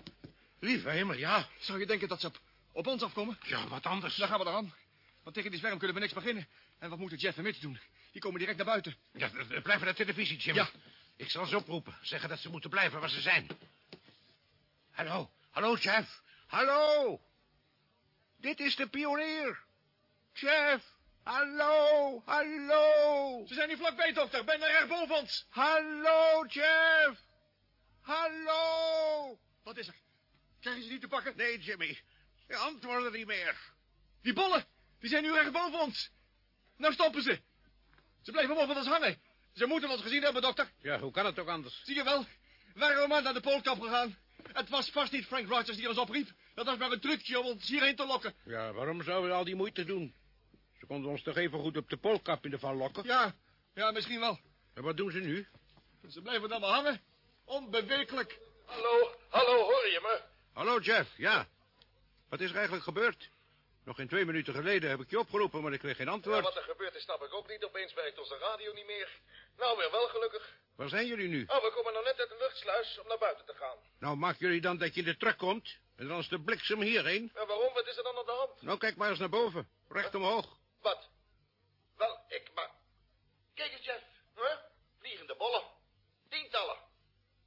Lieve hemel, ja. Zou je denken dat ze op, op ons afkomen? Ja, wat anders. Dan gaan we eraan. Want tegen die zwerm kunnen we niks beginnen. En wat moeten Jeff en Mitch doen? Die komen direct naar buiten. Ja, blijf naar de televisie, Jimmy. Ja. Ik zal ze oproepen. Zeggen dat ze moeten blijven waar ze zijn. Hallo. Hallo, Jeff. Hallo. Dit is de pionier. Jeff. Hallo. Hallo. Ze zijn hier vlakbij, dokter. Ben er erg boven ons. Hallo, Jeff. Hallo. Wat is er? Krijgen ze niet te pakken? Nee, Jimmy. Ze antwoorden niet meer. Die bollen, die zijn nu erg boven ons. Nou stoppen ze. Ze blijven boven ons hangen. Ze moeten ons gezien hebben, dokter. Ja, hoe kan het ook anders? Zie je wel? We waren maar naar de poolkap gegaan. Het was vast niet Frank Rogers die ons opriep. Dat was maar een trucje om ons hierheen te lokken. Ja, waarom zouden we al die moeite doen? Ze konden ons toch even goed op de poolkap in de val lokken? Ja, ja, misschien wel. En wat doen ze nu? Ze blijven dan maar hangen. Onbewegelijk. Hallo, hallo, hoor je me? Hallo, Jeff. Ja. Wat is er eigenlijk gebeurd? Nog geen twee minuten geleden heb ik je opgeroepen, maar ik kreeg geen Ja, antwoord. wat er gebeurd is, snap ik ook niet. Opeens werkt onze radio niet meer. Nou, weer wel gelukkig. Waar zijn jullie nu? Oh, we komen nou net uit de luchtsluis om naar buiten te gaan. Nou, maken jullie dan dat je in de truck komt? En dan is de bliksem hierheen? Ja, waarom? Wat is er dan aan de hand? Nou, kijk maar eens naar boven. Recht omhoog. Wat? Wel, ik maar... Kijk eens, Jeff. Huh? Vliegende bollen. Tientallen.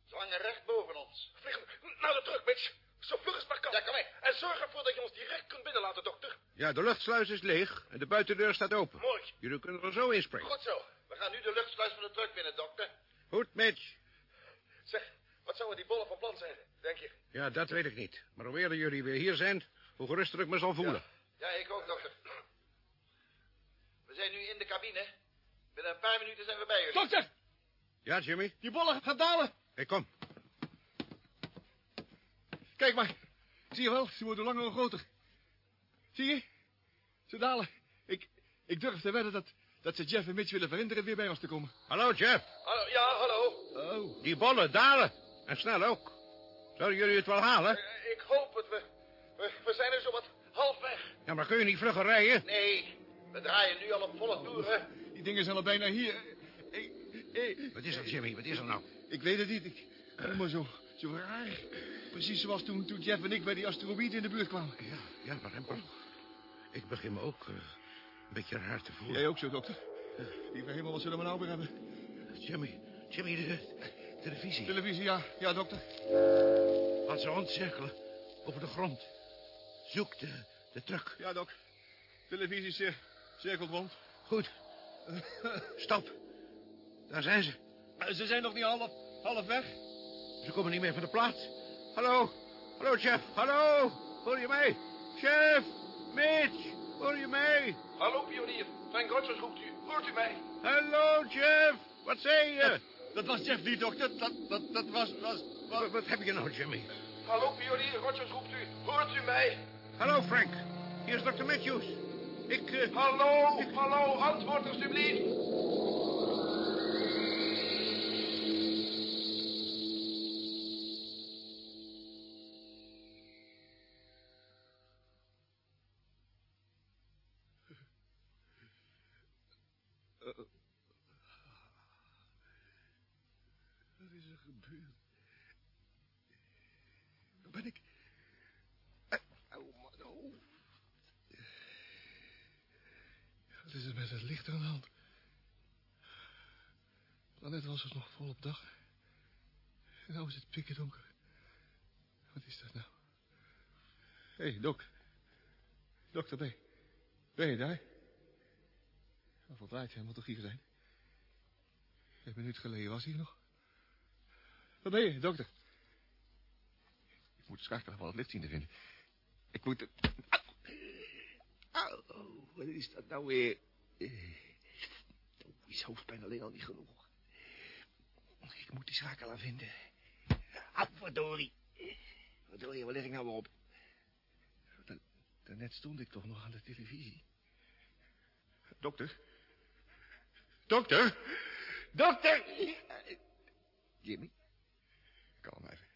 Ze hangen recht boven ons. Vliegen naar de truck, Mitch. Zo vlug als maar kan. Ja, kom mee. En zorg ervoor dat je ons direct kunt binnenlaten, dokter. Ja, de luchtsluis is leeg en de buitendeur staat open. Mooi. Jullie kunnen er zo inspringen. Goed zo. We gaan nu de luchtsluis van de truck binnen, dokter. Goed, Mitch. Zeg, wat zouden die bollen van plan zijn, denk je? Ja, dat weet ik niet. Maar hoe eerder jullie weer hier zijn, hoe geruster ik me zal voelen. Ja, ik ook, dokter. We zijn nu in de cabine. Binnen een paar minuten zijn we bij jullie. Dokter, Ja, Jimmy? die bollen gaan dalen. Ik kom. Kijk maar. Zie je wel, ze worden langer en groter. Zie je? Ze dalen. Ik, ik durf te wedden dat, dat ze Jeff en Mitch willen verhinderen weer bij ons te komen. Hallo, Jeff. Hallo, ja, hallo. Oh. Die bollen dalen. En snel ook. Zouden jullie het wel halen? Eh, Ik hoop het. We, we, we zijn er zo wat halfweg. Ja, maar kun je niet vlugger rijden? Nee, we draaien nu al op volle toeren. Die dingen zijn al bijna hier. Ik, ik, Wat is er, Jimmy? Wat is er nou? ik weet het niet. Ik voel me zo, zo raar. Precies zoals toen, toen Jeff en ik bij die asteroïde in de buurt kwamen. Ja, ja, maar. Ik begin me ook eh, een beetje raar te voelen. Jij ook zo, dokter? Lieve hemel, wat zullen we nou weer hebben? Jimmy, Jimmy, de televisie. Televisie, ja. Ja, dokter. Laat ze rondcirkelen. Over de grond. Zoek de, de truck. Ja, dok. Televisie cir cirkelt rond. Goed. Stop. Daar zijn ze. Ze zijn nog niet half, half weg. Ze komen niet meer van de plaats. Hallo. Hallo, Jeff. Hallo. Hoor je mij? Chef. Mitch. Hoor je mij? Hallo, pionier. Frank Rogers roept u. Hoort u mij? Hallo, Jeff. Wat zei je? Dat was Jeff niet, dokter. Dat, dat, dat was, was. Wat, wat heb je nou, Jimmy? Hallo, pionier. Rogers roept u. Hoort u mij? Hallo, Frank. Hier is Dr. Matthews. Ik, eh, Hallo, hallo. Antwoord alstublieft. Wat is er gebeurd? Waar ben ik? Eh, Oh, mijn hoofd. Wat is er met het licht aan de hand? Was het nog volop dag. En nou is het pikken donker. Wat is dat nou? Hé, hey, dok. Dokter, je, ben je daar? Wat verdraaid, hij moet toch hier zijn? Een minuut geleden was hij nog. Waar ben je, dokter? Ik moet schakelen van het licht zien te vinden. Ik moet... het- Au. Au, wat is dat nou weer? Oh, is hoofdpijn alleen al niet genoeg. Ik moet die schakelaar vinden. Au, verdorie. Verdorie, waar lig ik nou weer op? Da- Daarnet stond ik toch nog aan de televisie. Dokter? Dokter? Dokter! Jimmy? Kalm even.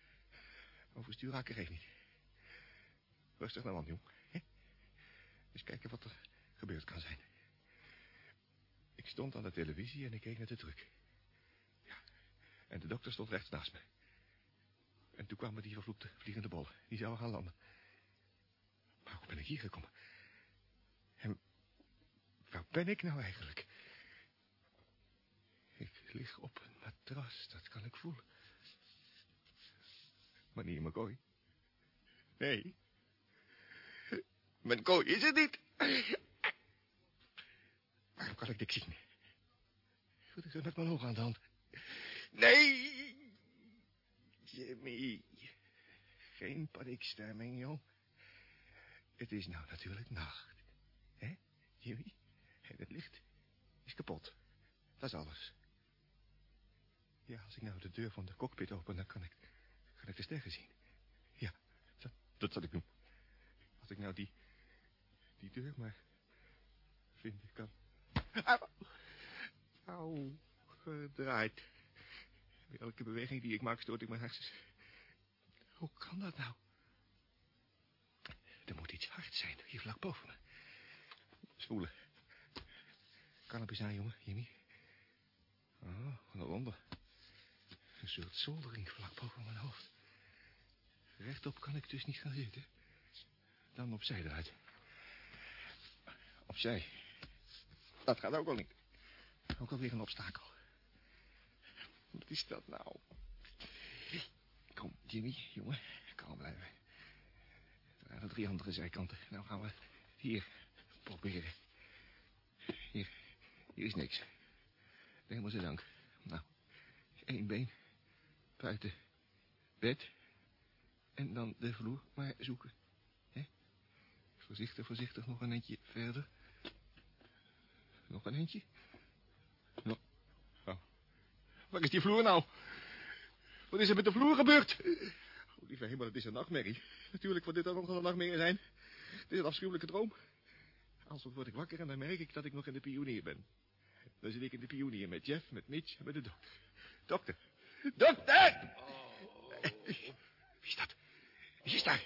Overstuur raken geeft niet. Rustig naar land, jong. hè? Eens kijken wat er gebeurd kan zijn. Ik stond aan de televisie en ik keek naar de druk. En de dokter stond rechts naast me. En toen kwamen die vervloekte vliegende bollen. Die zouden gaan landen. Maar hoe ben ik hier gekomen? En waar ben ik nou eigenlijk? Ik lig op een matras, dat kan ik voelen. Maar niet in mijn kooi. Nee. Mijn kooi is het niet. Waarom kan ik niks zien? Wat is er met mijn ogen aan de hand? Nee! Jimmy. Geen paniekstemming, joh. Het is nou natuurlijk nacht. hè, Jimmy? En het licht is kapot. Dat is alles. Ja, als ik nou de deur van de cockpit open, dan kan ik, kan ik de sterren zien. Ja, dat, dat zal ik doen. Als ik nou die, die deur maar vinden kan. Au gedraaid. Elke beweging die ik maak, stoot ik mijn hersens. Hoe kan dat nou? Er moet iets hard zijn, hier vlak boven me. Het eens aan, jongen, Jimmy? Oh, de wonder. Een soort zoldering vlak boven mijn hoofd. Rechtop kan ik dus niet gaan zitten. Dan opzij eruit. Opzij. Dat gaat ook al niet. Ook alweer een obstakel. Wat is dat nou? Kom, Jimmy, jongen. Kalm blijven. Er waren drie andere zijkanten. Nou gaan we hier proberen. Hier, hier is niks. Zijn dank. Nou, één been. Buiten. Bed. En dan de vloer maar zoeken. Voorzichtig, voorzichtig. Nog een eentje verder. Nog een eentje. Nog. Oh. Waar is die vloer nou? Wat is er met de vloer gebeurd? Oh, lieve hemel, het is een nachtmerrie. Natuurlijk wordt dit dan nog een nachtmerrie zijn. Het is een afschuwelijke droom. Als word ik wakker en dan merk ik dat ik nog in de pionier ben. Dan zit ik in de pionier met Jeff, met Mitch en met de dokter. Dokter! Dokter! Wie is dat? Wie is daar?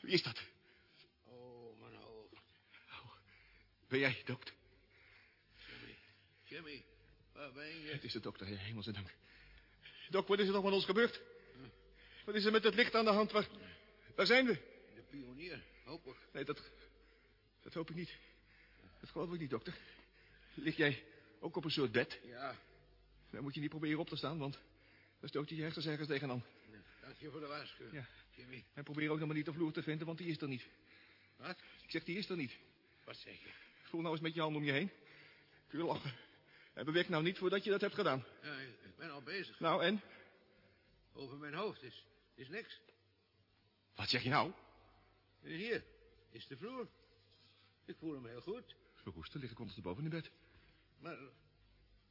Wie is dat? Oh, mijn hoofd. Ben jij, dokter? Jimmy. Jimmy, waar ben je? Het is de dokter, ja, hemelse dank. Dok, wat is er nog met ons gebeurd? Wat is er met het licht aan de hand? Waar, waar zijn we? De pionier, hoop ik. Nee, dat, dat hoop ik niet. Dat geloof ik niet, dokter. Lig jij ook op een soort bed? Ja, Dan moet je niet proberen op te staan, want dan stoot je je hersens ergens tegenaan. dank je voor de waarschuwing. Ja. Jimmy, En probeer ook helemaal niet de vloer te vinden, want die is er niet. wat? Ik zeg, die is er niet. Wat zeg je? Voel nou eens met je hand om je heen. Kun je lachen. En bewerk nou niet voordat je dat hebt gedaan. Ja, ik ben al bezig. Nou, en? Over mijn hoofd is, is niks. Wat zeg je nou? Hier is de vloer. Ik voel hem heel goed. Verroesten lig ik ondersteboven in bed. Maar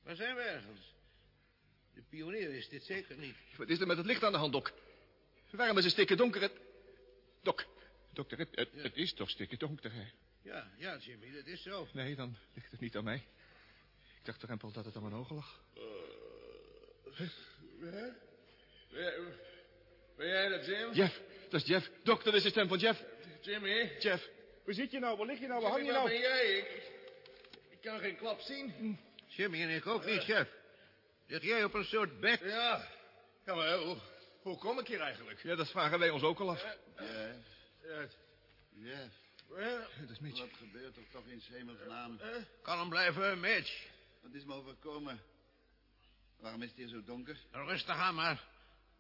waar zijn we ergens? De pionier is dit zeker niet. Wat is er met het licht aan de hand, Dok? Waarom is het stikken donker? Het... Dok, dokter, het, het, het is toch stikken donker, hè? Ja, ja, Jimmy, dat is zo. Nee, dan ligt het niet aan mij. Ik dacht drempel dat het aan mijn ogen lag. Ben jij dat, Jim? Jeff, dat is Jeff. Dokter, dat is de stem van Jeff. Jimmy? Jeff, waar zit je nou? Waar lig je nou? Waar hang je nou? ben jij? Ik, ik kan geen klap zien. Jimmy en ik ook niet, chef. Lig jij op een soort bed? Ja. Ja, maar hoe, hoe kom ik hier eigenlijk? Ja, dat vragen wij ons ook al af. Jeff, Ja, Jeff, Dat is Mitch. wat gebeurt er toch in 's hemels naam? Kan hem blijven, Mitch. Wat is me overkomen? Waarom is het hier zo donker? Rustig aan maar.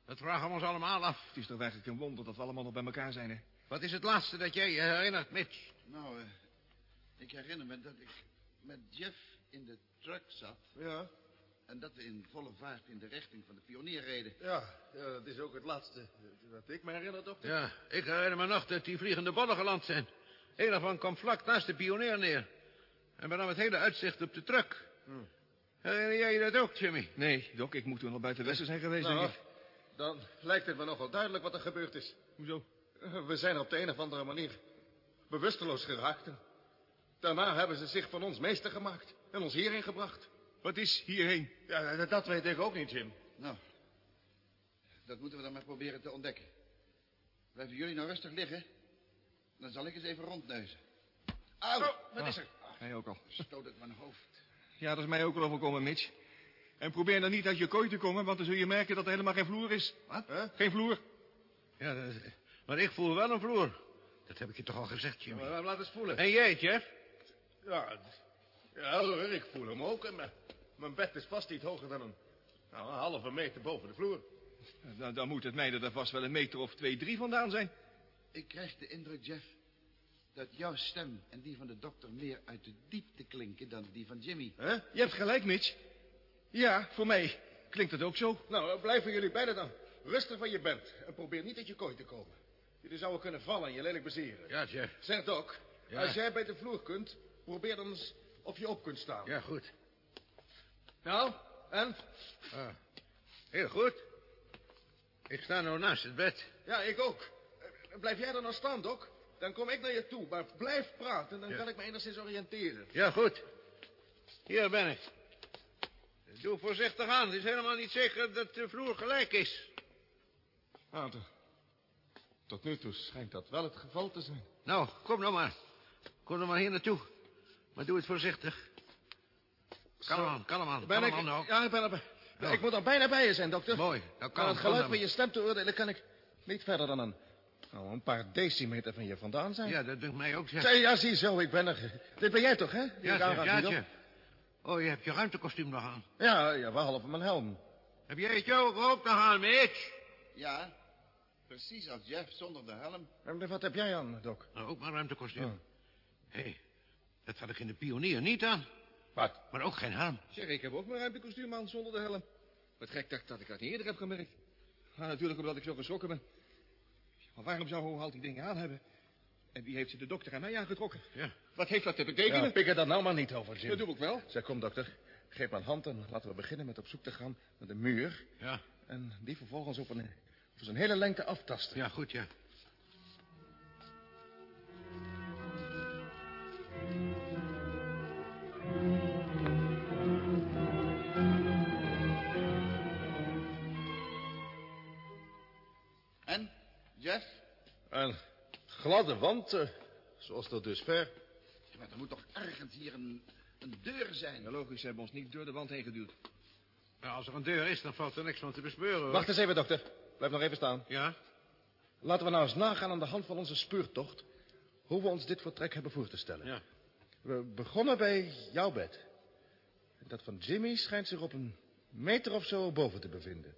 Dat vragen we ons allemaal af. Het is toch eigenlijk een wonder dat we allemaal nog bij elkaar zijn, hè? Wat is het laatste dat jij je herinnert, Mitch? Nou, eh, ik herinner me dat ik met Jeff in de truck zat... ja, en dat we in volle vaart in de richting van de pionier reden. ja, ja, dat is ook het laatste dat ik me herinner, dokter. Ja, ik herinner me nog dat die vliegende bollen geland zijn. Een daarvan kwam vlak naast de pionier neer. En we namen het hele uitzicht op de truck. Herinner jij je dat ook, Jimmy? Nee, Dok, ik moet toen al buiten Westen zijn geweest, Nou, denk ik. dan lijkt het me nogal duidelijk wat er gebeurd is. Hoezo? We zijn op de een of andere manier bewusteloos geraakt. En daarna hebben ze zich van ons meester gemaakt en ons hierheen gebracht. Wat is hierheen? Ja, dat- dat weet ik ook niet, Jim. Nou, dat moeten we dan maar proberen te ontdekken. Blijven jullie nou rustig liggen? Dan zal ik eens even rondneuzen. Au! Oh, wat is er? Hij ook al. Stoot ik mijn hoofd. Ja, dat is mij ook wel overkomen, Mitch. En probeer dan niet uit je kooi te komen, want dan zul je merken dat er helemaal geen vloer is. Wat? Huh? Geen vloer. Ja, dat, maar ik voel wel een vloer. Dat heb ik je toch al gezegd, Jimmy. Maar laat eens voelen. En jij, Jeff? Ja, ja hoor, ik voel hem ook. En mijn, mijn bed is vast niet hoger dan een, nou, een halve meter boven de vloer. Dan, dan moet het mijne er vast wel een meter of twee, drie vandaan zijn. Ik krijg de indruk, Jeff, dat jouw stem en die van de dokter meer uit de diepte klinken dan die van Jimmy. Hè? Je hebt gelijk, Mitch. Ja, voor mij klinkt het ook zo. Nou, blijven jullie beiden dan rustig waar je bent. En probeer niet uit je kooi te komen. Jullie zouden kunnen vallen en je lelijk bezeren. Ja, Jeff. Zeg, Doc, Ja. als jij bij de vloer kunt, probeer dan eens of je op kunt staan. Ja, goed. Nou, en? Ah, heel goed. Ik sta nou naast het bed. Ja, ik ook. Eh, Blijf jij dan nog staan, Doc? Dan kom ik naar je toe, maar blijf praten, dan Ja. kan ik me enigszins oriënteren. Ja, goed. Hier ben ik. Doe voorzichtig aan. Het is helemaal niet zeker dat de vloer gelijk is. Water. Tot nu toe schijnt dat wel het geval te zijn. Nou, kom nou maar. Kom nou maar hier naartoe. Maar doe het voorzichtig. Kalm aan, kalm aan, Ben ik... aan nou. Ja, ik ben er bij. Nou. Ik moet er bijna bij je zijn, dokter. Mooi. Nou, Aan kalm, het kalm geluid dan van je stem te oordelen kan ik niet verder dan een, nou, een paar decimeter van je vandaan zijn. Ja, dat dunkt mij ook, zeg. Ja, ja zie zo, ik ben er. Dit ben jij toch, hè? Die Ja, zeg, ja. Oh, je hebt je ruimtekostuum nog aan. Ja, ja, behalve mijn helm. Heb jij het jou ook nog aan, Mitch? Ja, precies als Jeff zonder de helm. En wat heb jij aan, Doc? Nou, ook maar ruimtekostuum. Oh. Hé, hey, dat had ik in de pionier niet aan. Wat? Maar ook geen helm. Zeg, ik heb ook mijn ruimtekostuum aan zonder de helm. Wat gek dat, dat ik dat niet eerder heb gemerkt. Maar natuurlijk omdat ik zo geschrokken ben. Maar waarom zou Hohalt die dingen aan hebben? En wie heeft ze de dokter aan mij aangetrokken? Ja. Wat heeft dat te betekenen? Ja, pik er dan nou maar niet over, Jim. dat doe ik wel. Zeg, kom, dokter. Geef me een hand en laten we beginnen met op zoek te gaan naar de muur. Ja, En die vervolgens op, een, op zijn hele lengte aftasten. ja, goed, ja. En, Jeff? Een gladde wand, eh, zoals tot dusver. Ja, Maar er moet toch ergens hier een, een deur zijn? Ja, logisch, ze hebben ons niet door de wand heen geduwd. Nou, als er een deur is, dan valt er niks van te bespeuren, hoor. Wacht eens even, dokter. Blijf nog even staan. Ja? Laten we nou eens nagaan aan de hand van onze speurtocht... hoe we ons dit vertrek hebben voor te stellen. Ja. We begonnen bij jouw bed. Dat van Jimmy schijnt zich op een meter of zo boven te bevinden.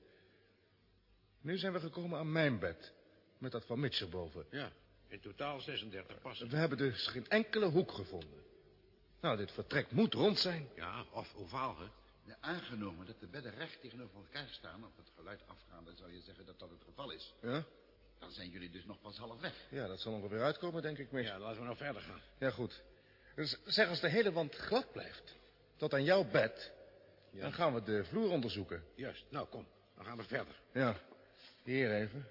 Nu zijn we gekomen aan mijn bed. Met dat van Mitch erboven. Ja. In totaal 36 passen. We hebben dus geen enkele hoek gevonden. Nou, dit vertrek moet rond zijn. Ja, of ovaal, hè? Ja, aangenomen dat de bedden recht tegenover elkaar staan... op het geluid afgaande zou je zeggen dat dat het geval is. Ja? Dan zijn jullie dus nog pas half weg. Ja, dat zal ongeveer uitkomen, denk ik, Mitch. Ja, laten we nou verder gaan. Ja, goed. Dus zeg als de hele wand glad blijft, tot aan jouw bed, dan gaan we de vloer onderzoeken. Juist. Nou, kom. Dan gaan we verder. Ja, hier even.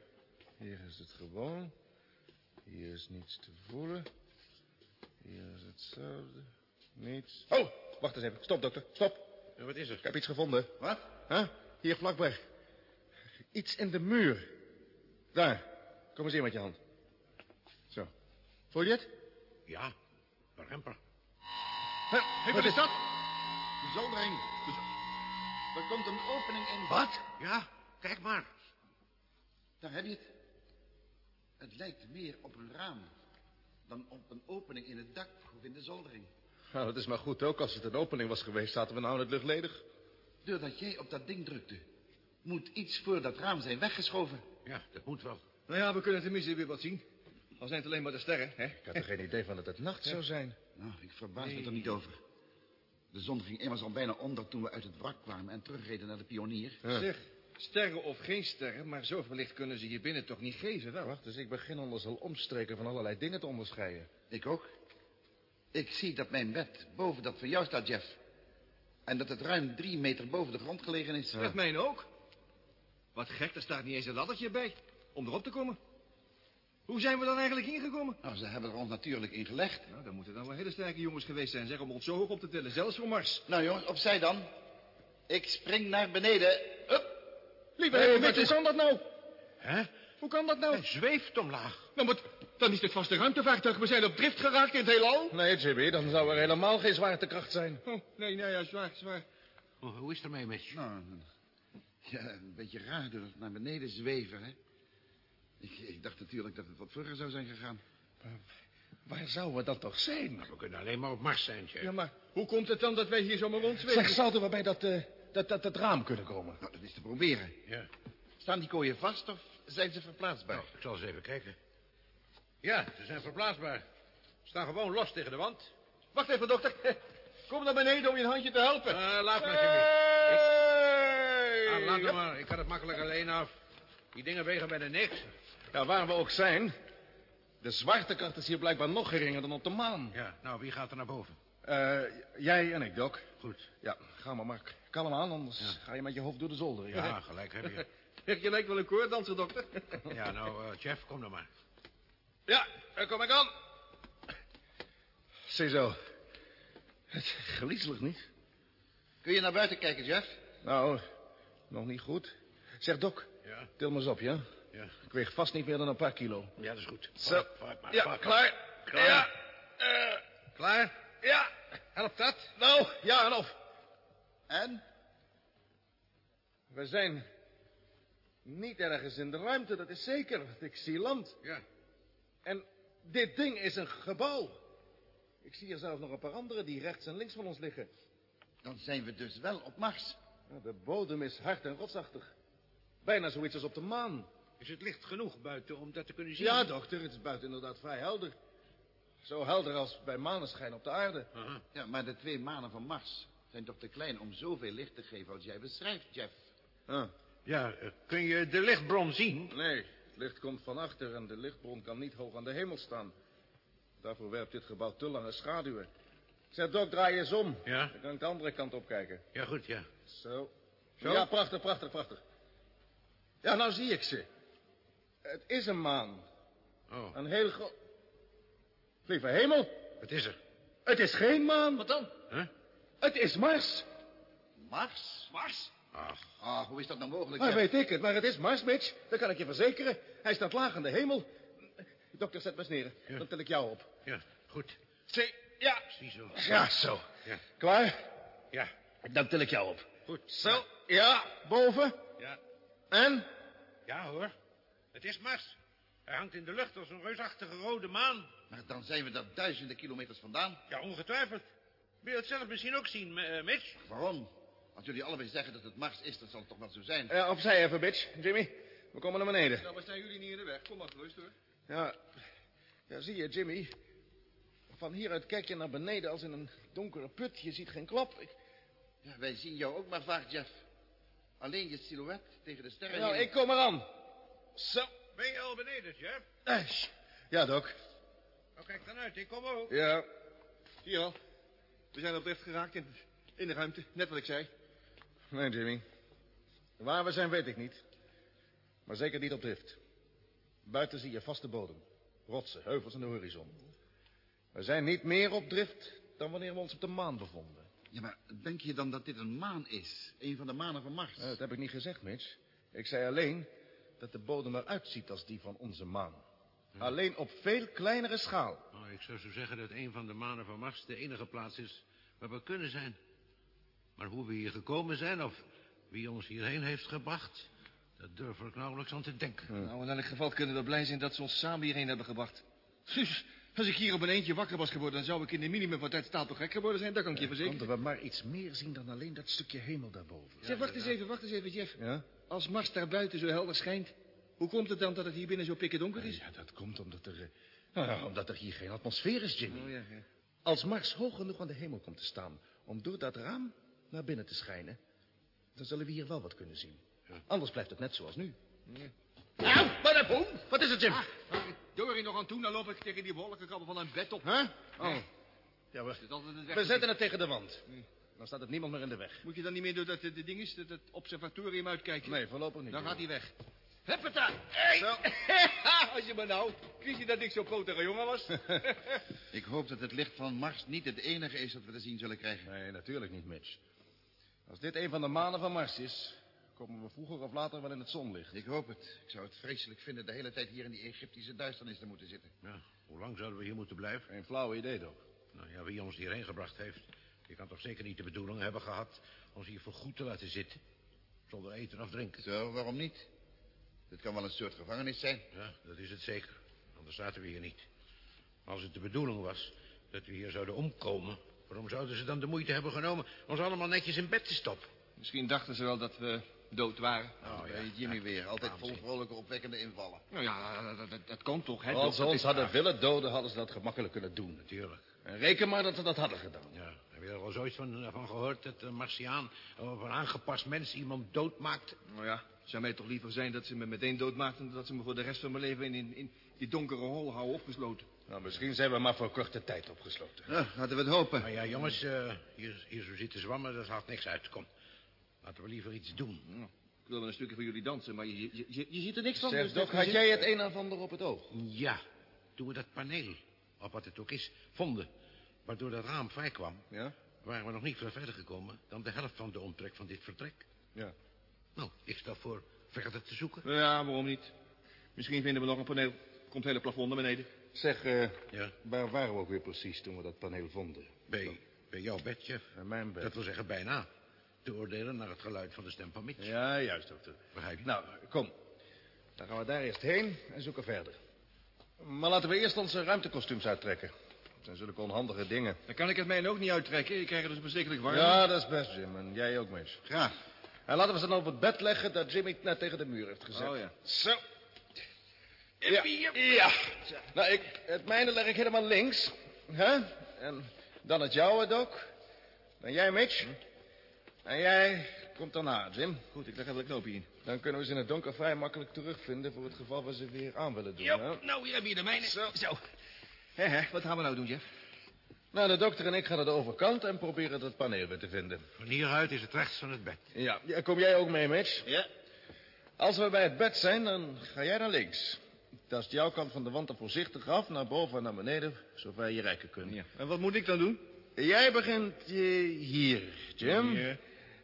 Hier is het gewoon. Hier is niets te voelen. Hier is hetzelfde. Niets. Oh, wacht eens even. Stop, dokter. Stop. Ja, wat is er? Ik heb iets gevonden. Wat? Huh? Hier vlakbij. Iets in de muur. Daar. Kom eens hier met je hand. Zo. Voel je het? Ja, een remper. Huh? Wat is dat? De zoldering. De zo- Er komt een opening in. Wat? Ja, kijk maar. Daar heb je het. Het lijkt meer op een raam dan op een opening in het dak of in de zoldering. Nou, dat is maar goed ook. Als het een opening was geweest, zaten we nou in het luchtledig. Doordat jij op dat ding drukte, moet iets voor dat raam zijn weggeschoven. Ja, dat moet wel. Nou ja, we kunnen tenminste weer wat zien. Al zijn het alleen maar de sterren, hè? Ik had er geen idee van dat het nacht zou zijn. Nou, ik verbaas me er niet over. De zon ging immers al bijna onder toen we uit het wrak kwamen en terugreden naar de pionier. Ja. Zeg, sterren of geen sterren, maar zoveel licht kunnen ze hier binnen toch niet geven, wel? Wacht, dus ik begin anders al omstreken van allerlei dingen te onderscheiden. Ik ook. Ik zie dat mijn bed boven dat van jou staat, Jeff. En dat het ruim drie meter boven de grond gelegen is. Dat mijn ook. Wat gek, er staat niet eens een laddertje bij. Om erop te komen. Hoe zijn we dan eigenlijk ingekomen? Nou, ze hebben er ons natuurlijk in gelegd. Nou, dan moeten dan wel hele sterke jongens geweest zijn, zeg, om ons zo hoog op te tillen. Zelfs voor Mars. Nou, jongens, opzij dan. Ik spring naar beneden. Lieve Hé, hey, wat hoe kan dat nou? Hè? Hoe kan dat nou? Hij zweeft omlaag. Nou, maar dan is dit vast een ruimtevaartuig. We zijn op drift geraakt in het heelal. Nee, Jimmy, dan zou er helemaal geen zwaartekracht zijn. Oh, nee, nee, ja, zwaar, zwaar. Oh, hoe is het ermee, Mitch? Nou, ja, een beetje raar door het naar beneden zweven, hè. Ik, ik dacht natuurlijk dat het wat vroeger zou zijn gegaan. Waar zouden we dan toch zijn? Nou, we kunnen alleen maar op Mars zijn, Jeff. Ja, maar hoe komt het dan dat wij hier zomaar Zeg, rondzweven? zouden we bij dat, eh, dat, dat, dat raam kunnen komen? Nou, dat is te proberen. Ja. Staan die kooien vast of zijn ze verplaatsbaar? Nou, ik zal eens even kijken. Ja, ze zijn verplaatsbaar. Ze staan gewoon los tegen de wand. Wacht even, dokter. Kom naar beneden om je een handje te helpen. Eh, laat maar, Jimmy. Hey! Ah, laat hem maar. Ik kan het makkelijk alleen af. Die dingen wegen bijna niks. Ja, waar we ook zijn. De zwaartekracht is hier blijkbaar nog geringer dan op de maan. Ja, nou, wie gaat er naar boven? Eh, jij en ik, Doc. Goed. Ja, ga maar, Mark. Kalm aan, anders ga je met je hoofd door de zolder. Ja, Ja. gelijk heb je. Je lijkt wel een koordanser, dokter. Ja, nou, eh, Jeff, kom dan maar. Ja, daar kom ik aan. Ziezo. Het griezelig niet. Kun je naar buiten kijken, Jeff? Nou, nog niet goed. Zeg, Doc, Ja, til me eens op, ja? Ja. Ik weeg vast niet meer dan een paar kilo. Ja, dat is goed. Zo. Vaart- vaart maar, Ja, vaart maar. klaar. Klaar. Ja. eh, Klaar? Ja. Helpt dat? Nou, ja en of. En? We zijn niet ergens in de ruimte, dat is zeker. Ik zie land. Ja. En dit ding is een gebouw. Ik zie er zelf nog een paar andere die rechts en links van ons liggen. Dan zijn we dus wel op Mars. De bodem is hard en rotsachtig. Bijna zoiets als op de maan. Is het licht genoeg buiten om dat te kunnen zien? Ja, dokter, het is buiten inderdaad vrij helder. Zo helder als bij maneschijn op de aarde. Aha. Ja, maar de twee manen van Mars zijn toch te klein om zoveel licht te geven als jij beschrijft, Jeff. Ah, Ja, eh, kun je de lichtbron zien? nee, het licht komt van achter en de lichtbron kan niet hoog aan de hemel staan. Daarvoor werpt dit gebouw te lange schaduwen. Zeg, Dok, draai eens om. Ja. Dan kan ik de andere kant op kijken. Ja, goed, ja. Zo. Zo? Ja, prachtig, prachtig, prachtig. Ja, nou zie ik ze. Het is een maan. Oh, Een heel groot... Lieve hemel, wat is er? het is geen maan. Wat dan? Huh? Het is Mars. Mars? Mars? Ach, Ah, hoe is dat nou mogelijk, Jeff? weet ik het, maar het is Mars, Mitch. Dat kan ik je verzekeren. Hij staat laag aan de hemel. Dokter, zet me eens neer. Ja. Dan tel ik jou op. ja, goed. Zee, ja. Ziezo. Ja, zo. Ja. Klaar? Ja, Dan tel ik jou op. goed. Zo, ja, boven. Ja. En? Ja, hoor. Het is Mars. Hij hangt in de lucht als een reusachtige rode maan. Maar dan zijn we daar duizenden kilometers vandaan. Ja, ongetwijfeld. Wil je het zelf misschien ook zien, eh, Mitch? Waarom? Als jullie allebei zeggen dat het Mars is, dan zal het toch wel zo zijn. Ja, opzij even, bitch. Jimmy, we komen naar beneden. Nou, maar staan jullie niet in de weg. Kom maar gerust, hoor. Ja, ja, zie je, Jimmy. Van hieruit kijk je naar beneden als in een donkere put. Je ziet geen klap. Ik, Ja, wij zien jou ook maar vaak, Jeff. Alleen je silhouet tegen de sterren. nou, ik kom eraan. Zo. Ben je al beneden, Jeff? Eh, Ja, Doc. Nou, kijk dan uit. Ik kom ook. Ja. Hier al. We zijn op drift geraakt in, in de ruimte. Net wat ik zei. Nee, Jimmy. Waar we zijn, weet ik niet. Maar zeker niet op drift. Buiten zie je vaste bodem. Rotsen, heuvels aan de horizon. We zijn niet meer op drift dan wanneer we ons op de maan bevonden. Ja, maar denk je dan dat dit een maan is? Een van de manen van Mars? Eh, dat heb ik niet gezegd, Mitch. Ik zei alleen dat de bodem eruit ziet als die van onze maan. Alleen op veel kleinere schaal. Oh, ik zou zo zeggen dat een van de manen van Mars de enige plaats is waar we kunnen zijn. Maar hoe we hier gekomen zijn of wie ons hierheen heeft gebracht, dat durf ik nauwelijks aan te denken. Nou, in elk geval kunnen we blij zijn dat ze ons samen hierheen hebben gebracht. Sus, als ik hier op een eentje wakker was geworden... dan zou ik in de minimum van tijd stapel gek geworden zijn. Dat kan ik je verzekeren. Konden we maar iets meer zien dan alleen dat stukje hemel daarboven. Zeg, wacht eens even, wacht eens even, Jeff. Ja? Als Mars daar buiten zo helder schijnt... hoe komt het dan dat het hier binnen zo pikken donker is? Ja, dat komt omdat er... eh, Nou ja, omdat er hier geen atmosfeer is, Jimmy. Oh, ja, ja. Als Mars hoog genoeg aan de hemel komt te staan... om door dat raam naar binnen te schijnen... dan zullen we hier wel wat kunnen zien. Anders blijft het net zoals nu. Auw, wat een boom! Wat is het, Jim? Door nog aan toe, dan loop ik tegen die wolkenkrabben van een bed op. Huh? Oh, ja, we, Het het we zetten het tegen de wand. Dan staat het niemand meer in de weg. Moet je dan niet meer door dat, de ding is, dat, dat observatorium uitkijken? Nee, voorlopig niet. Dan gaat hij... weg. Huppata! Hey! Als je me nou, wist je dat ik zo'n potige jongen was? Ik hoop dat het licht van Mars niet het enige is dat we te zien zullen krijgen. Nee, natuurlijk niet, Mitch. Als dit een van de manen van Mars is... komen we vroeger of later wel in het zonlicht. Ik hoop het. Ik zou het vreselijk vinden de hele tijd hier in die Egyptische duisternis te moeten zitten. Ja, hoe lang zouden we hier moeten blijven? Geen flauw idee, Doc. Nou ja, wie ons hierheen gebracht heeft... die kan toch zeker niet de bedoeling hebben gehad... ons hier voor goed te laten zitten. Zonder eten of drinken. Zo, waarom niet? Dit kan wel een soort gevangenis zijn. Ja, dat is het zeker. Anders zaten we hier niet. Als het de bedoeling was dat we hier zouden omkomen... waarom zouden ze dan de moeite hebben genomen... ons allemaal netjes in bed te stoppen? Misschien dachten ze wel dat we dood waren. Oh, ja. Jimmy weer. Altijd vol vrolijke, opwekkende invallen. Nou ja, dat, dat, dat kan toch, hè? Als ze ons hadden willen doden, hadden ze dat gemakkelijk kunnen doen. Natuurlijk. En reken maar dat ze dat hadden gedaan. Ja, heb je er al zoiets van, van gehoord... dat een Martiaan of een aangepast mens iemand doodmaakt? Nou ja, zou mij toch liever zijn dat ze me meteen doodmaakten... dan dat ze me voor de rest van mijn leven in, in, in die donkere hol houden opgesloten. Nou, misschien zijn we maar voor korte tijd opgesloten. Ja, laten we het hopen. Nou ja, jongens, eh, hier, hier zo zitten zwammen, dat haalt niks uit. Kom, laten we liever iets doen. Ik wil wel een stukje voor jullie dansen, maar je, je, je, je ziet er niks van. Zeg, dus Doc, had jij het een of ander op het oog? Ja, toen we dat paneel, of wat het ook is, vonden... waardoor dat raam vrij kwam... Ja? waren we nog niet veel verder gekomen... dan de helft van de omtrek van dit vertrek. Ja. Nou, ik stel voor verder te zoeken. Ja, waarom niet? Misschien vinden we nog een paneel. Komt het hele plafond naar beneden. Zeg, eh, Ja, waar waren we ook weer precies toen we dat paneel vonden? bij, bij jouw bed, chef. Bij mijn bed. Dat wil zeggen bijna. Te oordelen naar het geluid van de stem van Mitch. Ja, juist, dokter. Begrijp je? Nou, kom. Dan gaan we daar eerst heen en zoeken verder. Maar laten we eerst onze ruimtekostuums uittrekken. Dat zijn zulke onhandige dingen. Dan kan ik het mij ook niet uittrekken. Ik krijg het dus verschrikkelijk warm. Ja, dat is best, Jim. En jij ook, Mitch. Graag. En laten we ze dan op het bed leggen dat Jimmy net tegen de muur heeft gezet. Oh, ja. Zo. Ja. ja. Nou, ik, het mijne leg ik helemaal links. hè? En dan het jouwe, Doc. Dan jij, Mitch. En jij komt daarna, Jim. Goed, ik leg even de knoopje in. Dan kunnen we ze in het donker vrij makkelijk terugvinden... voor het geval we ze weer aan willen doen. Hè? nou, hier heb je de mijne. Zo. Zo. Hé, hé, wat gaan we nou doen, Jeff? Nou, de dokter en ik gaan naar de overkant... en proberen het paneel weer te vinden. Van hieruit is het rechts van het bed. Ja. ja kom jij ook mee, Mitch? Ja. Als we bij het bed zijn, dan ga jij naar links. Tast jouw kant van de wand er voorzichtig af, naar boven en naar beneden, zover je rijken kunt. Ja. En wat moet ik dan doen? Jij begint eh, hier, Jim. Ja.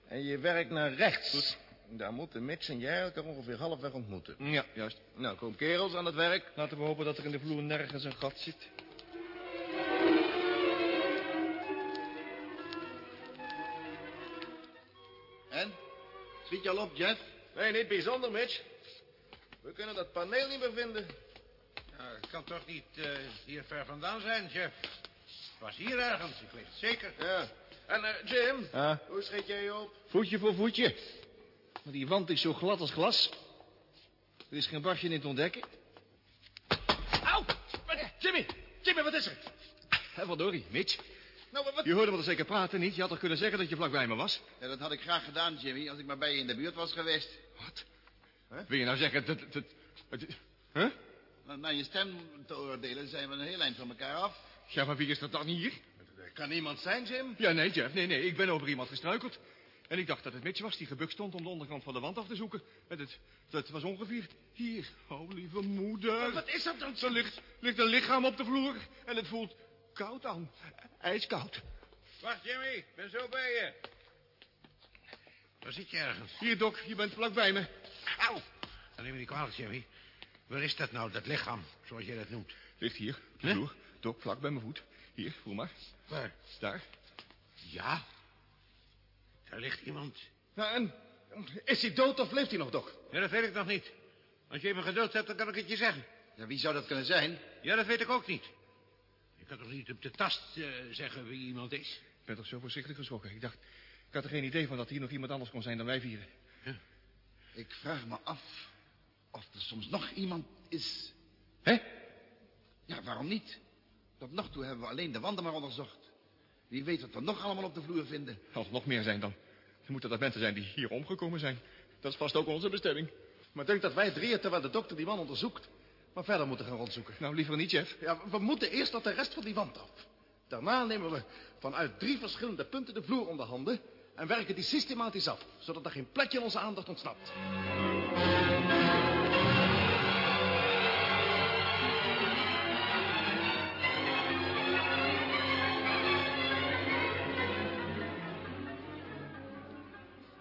En je werkt naar rechts. Daar moeten Mitch en jij elkaar ongeveer halfweg ontmoeten. Ja, juist. Nou, kom kerels aan het werk. Laten we hopen dat er in de vloer nergens een gat zit. Schiet je al op, Jeff? Nee, niet bijzonder, Mitch. We kunnen dat paneel niet meer vinden. Ja, het kan toch niet eh, hier ver vandaan zijn, chef? Het was hier ergens, ik weet het zeker. Ja. En eh, Jim, Ja. hoe schiet jij je op? Voetje voor voetje. Maar die wand is zo glad als glas. Er is geen barstje in te ontdekken. Au! Jimmy! Jimmy, wat is er? Hé, verdorie, Mitch. Nou, wat... Je hoorde me toch zeker praten, niet? Je had toch kunnen zeggen dat je vlakbij me was? Ja, dat had ik graag gedaan, Jimmy, als ik maar bij je in de buurt was geweest. Wat? Wil je nou zeggen dat... dat, dat huh? Maar naar je stem te oordelen zijn we een heel eind van elkaar af. Ja, maar wie is dat dan hier? Kan niemand zijn, Jim? Ja, nee, Jeff, nee, nee. Ik ben over iemand gestruikeld. En ik dacht dat het Mitch was die gebukt stond om de onderkant van de wand af te zoeken. En het, dat was ongeveer hier. Oh, lieve moeder. Wat is dat dan? Er ligt, ligt een lichaam op de vloer en het voelt koud aan. IJskoud. Wacht, Jimmy, ik ben zo bij je. Waar zit je ergens? Hier, Doc, je bent vlakbij me. Auw! Dan neem me niet kwalijk, Jimmy. Waar is dat nou, dat lichaam, zoals jij dat noemt? Ligt hier, op de Huh? Doc, vlak bij mijn voet. Hier, voel maar. Waar? Daar. Ja. Daar ligt iemand. Nou, en... Is hij dood of leeft hij nog, Doc? Ja, dat weet ik nog niet. Als je even geduld hebt, dan kan ik het je zeggen. Ja, wie zou dat kunnen zijn? Ja, dat weet ik ook niet. Ik kan toch niet op de tast eh, zeggen wie iemand is? Ik ben toch zo verschrikkelijk geschrokken. Ik dacht, ik had er geen idee van dat hier nog iemand anders kon zijn dan wij vieren. Ik vraag me af of er soms nog iemand is. Hè? Ja, waarom niet? Tot nog toe hebben we alleen de wanden maar onderzocht. Wie weet wat we nog allemaal op de vloer vinden. Als er nog meer zijn dan... Dan moeten dat mensen zijn die hier omgekomen zijn. Dat is vast ook onze bestemming. Maar denk dat wij drieën, terwijl de dokter die man onderzoekt... maar verder moeten gaan rondzoeken. Nou, liever niet, Jeff. Ja, we moeten eerst tot de rest van die wand af. Daarna nemen we vanuit drie verschillende punten de vloer onder handen... en werken die systematisch af, zodat er geen plekje in onze aandacht ontsnapt.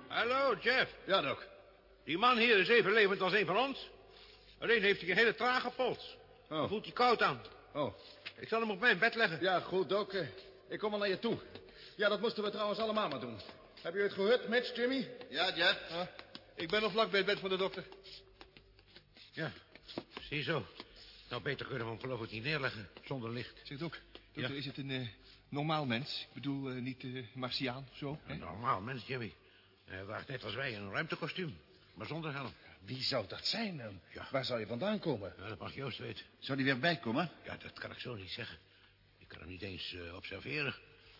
Hallo, Jeff. Ja, Doc. Die man hier is even levend als een van ons. Alleen heeft hij een hele trage pols. Oh. Dan voelt hij koud aan. Oh, Ik zal hem op mijn bed leggen. ja, goed, Doc. Eh, Ik kom al naar je toe. Ja, dat moesten we trouwens allemaal maar doen. Heb je het gehoord, Mitch, Jimmy? Ja, Jeff? Ik ben nog vlak bij het bed van de dokter. Ja, zie zo. Nou, beter kunnen we hem geloof ik niet neerleggen zonder licht. Zeg, Doc. dokter, Ja. is het een eh, normaal mens? Ik bedoel, eh, niet eh, Martiaan of zo? Hè? Een normaal mens, Jimmy. Hij waagt net als wij in een ruimtekostuum, maar zonder helm. Wie zou dat zijn dan? Ja. Waar zou je vandaan komen? Ja, dat mag Joost weten. Zou die weer bijkomen? Ja, dat kan ik zo niet zeggen. Ik kan hem niet eens eh, observeren.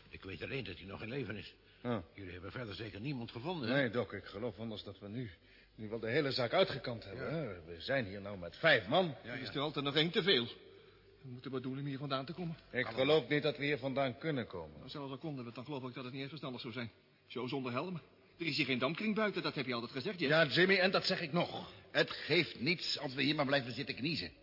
Ik weet alleen dat hij nog in leven is. Oh. Jullie hebben verder zeker niemand gevonden. hè? Nee, Doc, ik geloof anders dat we nu, nu wel de hele zaak uitgekant hebben. hè? We zijn hier nou met vijf man. Er is er altijd nog één te veel. We moeten wat doen om hier vandaan te komen. Ik geloof niet dat we hier vandaan kunnen komen. Nou, zelfs al konden we, dan geloof ik dat het niet eens verstandig zou zijn. Zo zonder helmen. Er is hier geen dampkring buiten, dat heb je altijd gezegd, Jeff. Ja, Jimmy, en dat zeg ik nog. Het geeft niets als we hier maar blijven zitten kniezen. We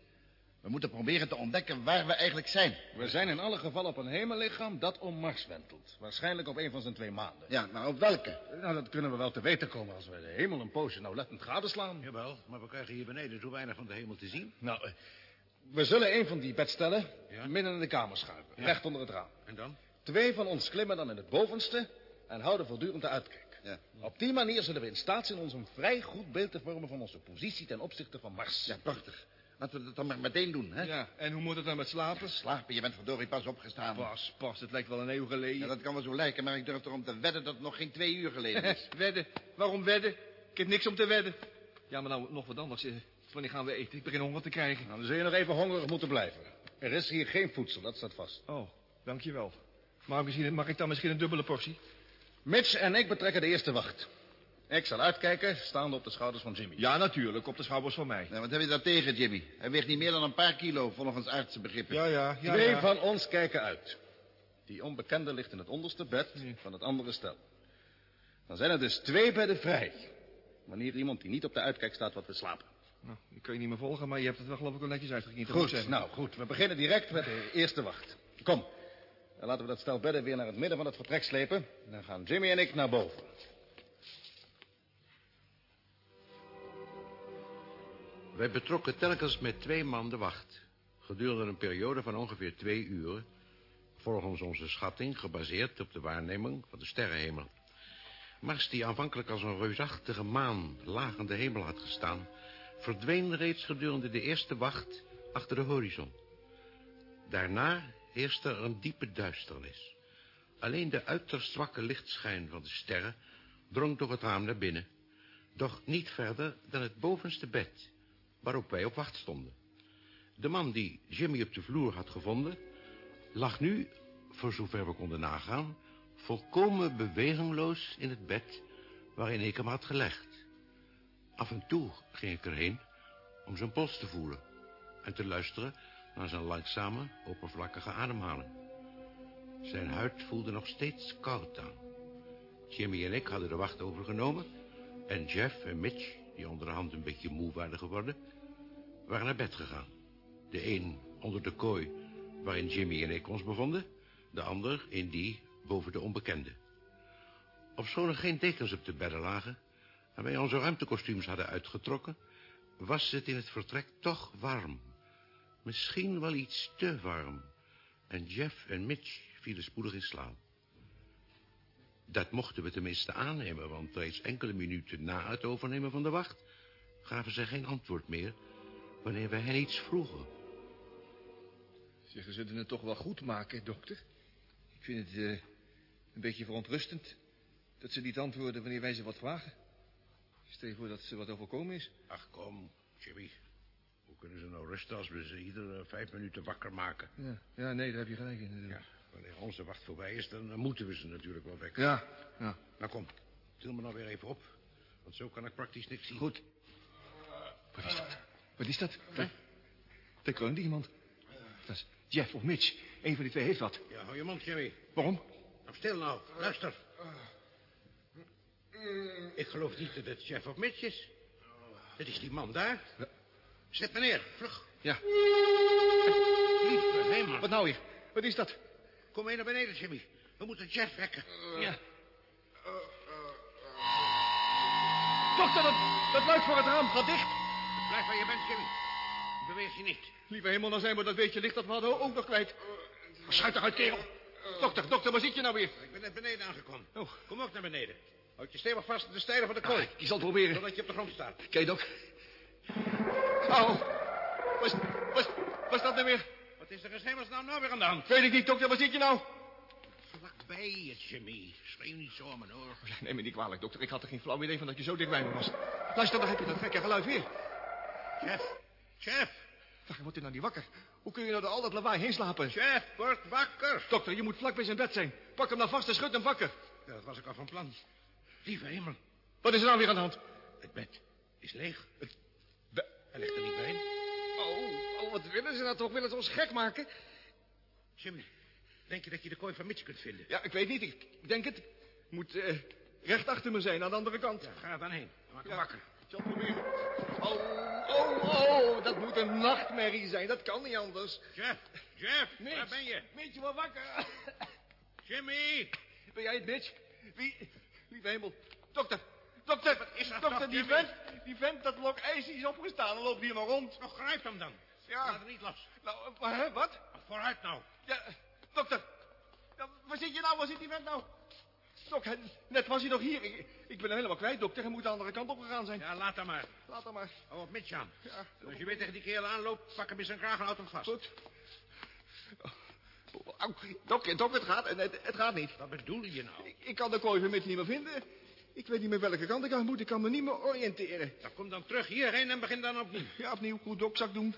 We moeten proberen te ontdekken waar we eigenlijk zijn. We zijn in alle gevallen op een hemellichaam dat om Mars wentelt. Waarschijnlijk op een van zijn twee maanden. Ja, maar op welke? Nou, dat kunnen we wel te weten komen als we de hemel een poosje nauwlettend gadeslaan. Jawel, maar we krijgen hier beneden zo weinig van de hemel te zien. Nou, eh, we zullen een van die bedstellen Ja? midden in de kamer schuiven. Recht onder het raam. En dan? Twee van ons klimmen dan in het bovenste en houden voortdurend de uitkijk. Ja. Op die manier zullen we in staat zijn ons een vrij goed beeld te vormen van onze positie ten opzichte van Mars. Ja, prachtig. Laten we dat dan maar meteen doen, hè? Ja, en hoe moet het dan met slapen? Slapen, je bent verdorie pas opgestaan. Pas, pas, het lijkt wel een eeuw geleden. Ja, dat kan wel zo lijken, maar ik durf erom te wedden dat het nog geen twee uur geleden is. wedden? Waarom wedden? Ik heb niks om te wedden. Ja, maar nou, nog wat anders. eh, Wanneer gaan we eten? Ik begin honger te krijgen. Nou, dan zul je nog even hongerig moeten blijven. Er is hier geen voedsel, dat staat vast. Oh, dankjewel. Maar misschien, mag ik dan misschien een dubbele portie? Mitch en ik betrekken de eerste wacht. Ik zal uitkijken, staande op de schouders van Jimmy. Ja, natuurlijk. Op de schouders van mij. Nou, wat heb je daar tegen, Jimmy? Hij weegt niet meer dan een paar kilo, volgens artsen begrippen. Ja, ja, ja. Twee ja. van ons kijken uit. Die onbekende ligt in het onderste bed van het andere stel. Dan zijn er dus twee bedden vrij. Wanneer iemand die niet op de uitkijk staat wat wil slapen. Nou, ik kan je niet meer volgen, maar je hebt het wel geloof ik wel netjes uitgeknipt. Goed, nou goed. We beginnen direct met de eerste wacht. Kom. Dan laten we dat stel bedden weer naar het midden van het vertrek slepen. Dan gaan Jimmy en ik naar boven. Wij betrokken telkens met twee man de wacht. Gedurende een periode van ongeveer twee uren. Volgens onze schatting gebaseerd op de waarneming van de sterrenhemel. Mars, die aanvankelijk als een reusachtige maan laag aan de hemel had gestaan... verdween reeds gedurende de eerste wacht achter de horizon. Daarna heerste er een diepe duisternis. Alleen de uiterst zwakke lichtschijn van de sterren drong door het raam naar binnen. Doch niet verder dan het bovenste bed, waarop wij op wacht stonden. De man die Jimmy op de vloer had gevonden, lag nu, voor zover we konden nagaan, volkomen bewegingloos in het bed waarin ik hem had gelegd. Af en toe ging ik erheen om zijn pols te voelen en te luisteren naar zijn langzame, oppervlakkige ademhaling. Zijn huid voelde nog steeds koud aan. Jimmy en ik hadden de wacht overgenomen en Jeff en Mitch, die onderhand een beetje moe waren geworden, waren naar bed gegaan. De een onder de kooi waarin Jimmy en ik ons bevonden, de ander in die boven de onbekende. Ofschoon er geen dekens op de bedden lagen en wij onze ruimtekostuums hadden uitgetrokken, was het in het vertrek toch warm. Misschien wel iets te warm. En Jeff en Mitch vielen spoedig in slaap. Dat mochten we tenminste aannemen, want reeds enkele minuten na het overnemen van de wacht... gaven ze geen antwoord meer wanneer wij hen iets vroegen. Zeg, ze zullen het toch wel goed maken, dokter? Ik vind het eh, een beetje verontrustend dat ze niet antwoorden wanneer wij ze wat vragen. Stel je voor dat ze wat overkomen is. Ach, kom, Jimmy. Kunnen ze nou rusten als we ze iedere vijf minuten wakker maken? Ja, ja nee, daar heb je gelijk in. Ja, wanneer onze wacht voorbij is, dan eh, moeten we ze natuurlijk wel wekken. Ja, ja. Nou kom, til me nou weer even op. Want zo kan ik praktisch niks zien. Goed. Wat is dat? Wat is dat? Daar, daar kreunde iemand. Dat is Jeff of Mitch. Een van die twee heeft wat. Ja, hou je mond, Jimmy. Waarom? Nou, stil nou. Luister. Ik geloof niet dat het chef of Mitch is. Het is die man daar. Zet me neer, vlug. Ja. Lieve hemel. Wat nou weer? Wat is dat? Kom mee naar beneden, Jimmy. We moeten Jeff wekken. Ja. Dokter, dat, dat luik voor het raam gaat dicht. Blijf waar je bent, Jimmy. Beweeg je niet. Lieve hemel, nou zijn we dat beetje licht dat we hadden ook nog kwijt. Schuit eruit, kerel. Dokter, dokter, waar zit je nou weer? Ik ben net beneden aangekomen. Oh. Kom ook naar beneden. Houd je stevig vast in de stijlen van de kooi. Ik zal het proberen. Zodat je op de grond staat. Kijk, dok. Oh. Was, was, was dat nou weer? Wat is er in hemelsnaam nou weer aan de hand? Weet ik niet, dokter, waar zit je nou? Vlakbij je, Jimmy. Schreeuw niet zo aan mijn oor. Ja, neem me niet kwalijk, dokter. Ik had er geen flauw idee van dat je zo dicht bij me was. Luister, dan heb je dat gekke geluid weer. Chef. Chef. Je wordt er nou niet wakker. Hoe kun je nou door al dat lawaai heen slapen? Chef, word wakker. Dokter, je moet vlak bij zijn bed zijn. Pak hem nou vast en schud hem wakker. Ja, dat was ik al van plan. Lieve hemel. Wat is er nou weer aan de hand? Het bed is leeg. Het Hij ligt er niet bij. Oh, oh, wat willen ze nou toch? Willen ze ons gek maken? Jimmy, denk je dat je de kooi van Mitch kunt vinden? Ja, ik weet niet. Ik, ik denk het. Moet eh, recht achter me zijn, aan de andere kant. Ja, ga er dan heen. Maak hem Ja. wakker. Ik zal het proberen. Oh, oh, oh, dat moet een nachtmerrie zijn. Dat kan niet anders. Jeff, Jeff, Mitch. waar ben je? Mitch, je wordt wakker. Jimmy! Ben jij het, Mitch? Wie? Lieve hemel. Dokter, dokter. Wat is er dokter, die vent, die vent dat lok ijs is opgestaan en loopt hier maar rond. Nou, grijp hem dan. Ja. Laat hem niet los. Nou, maar, hè, wat? Vooruit nou. Ja, dokter. Ja, waar zit je nou? Waar zit die vent nou? Dok, net was hij nog hier. Ik, ik ben hem helemaal kwijt, dokter. Hij moet de andere kant op gegaan zijn. Ja, laat hem maar. Laat hem maar. Hou op Mitch aan. Ja, als je weer tegen die kerel aanloopt, pak hem in zijn kraag en houd hem vast. goed. Au, dokter, dokter, het gaat, het, het gaat niet. Wat bedoel je nou? Ik, ik kan de kooi van Mitch niet meer vinden. Ik weet niet meer welke kant ik aan moet. Ik kan me niet meer oriënteren. Dan kom dan terug hierheen en begin dan opnieuw. Ja, opnieuw. Goed dokzak doen.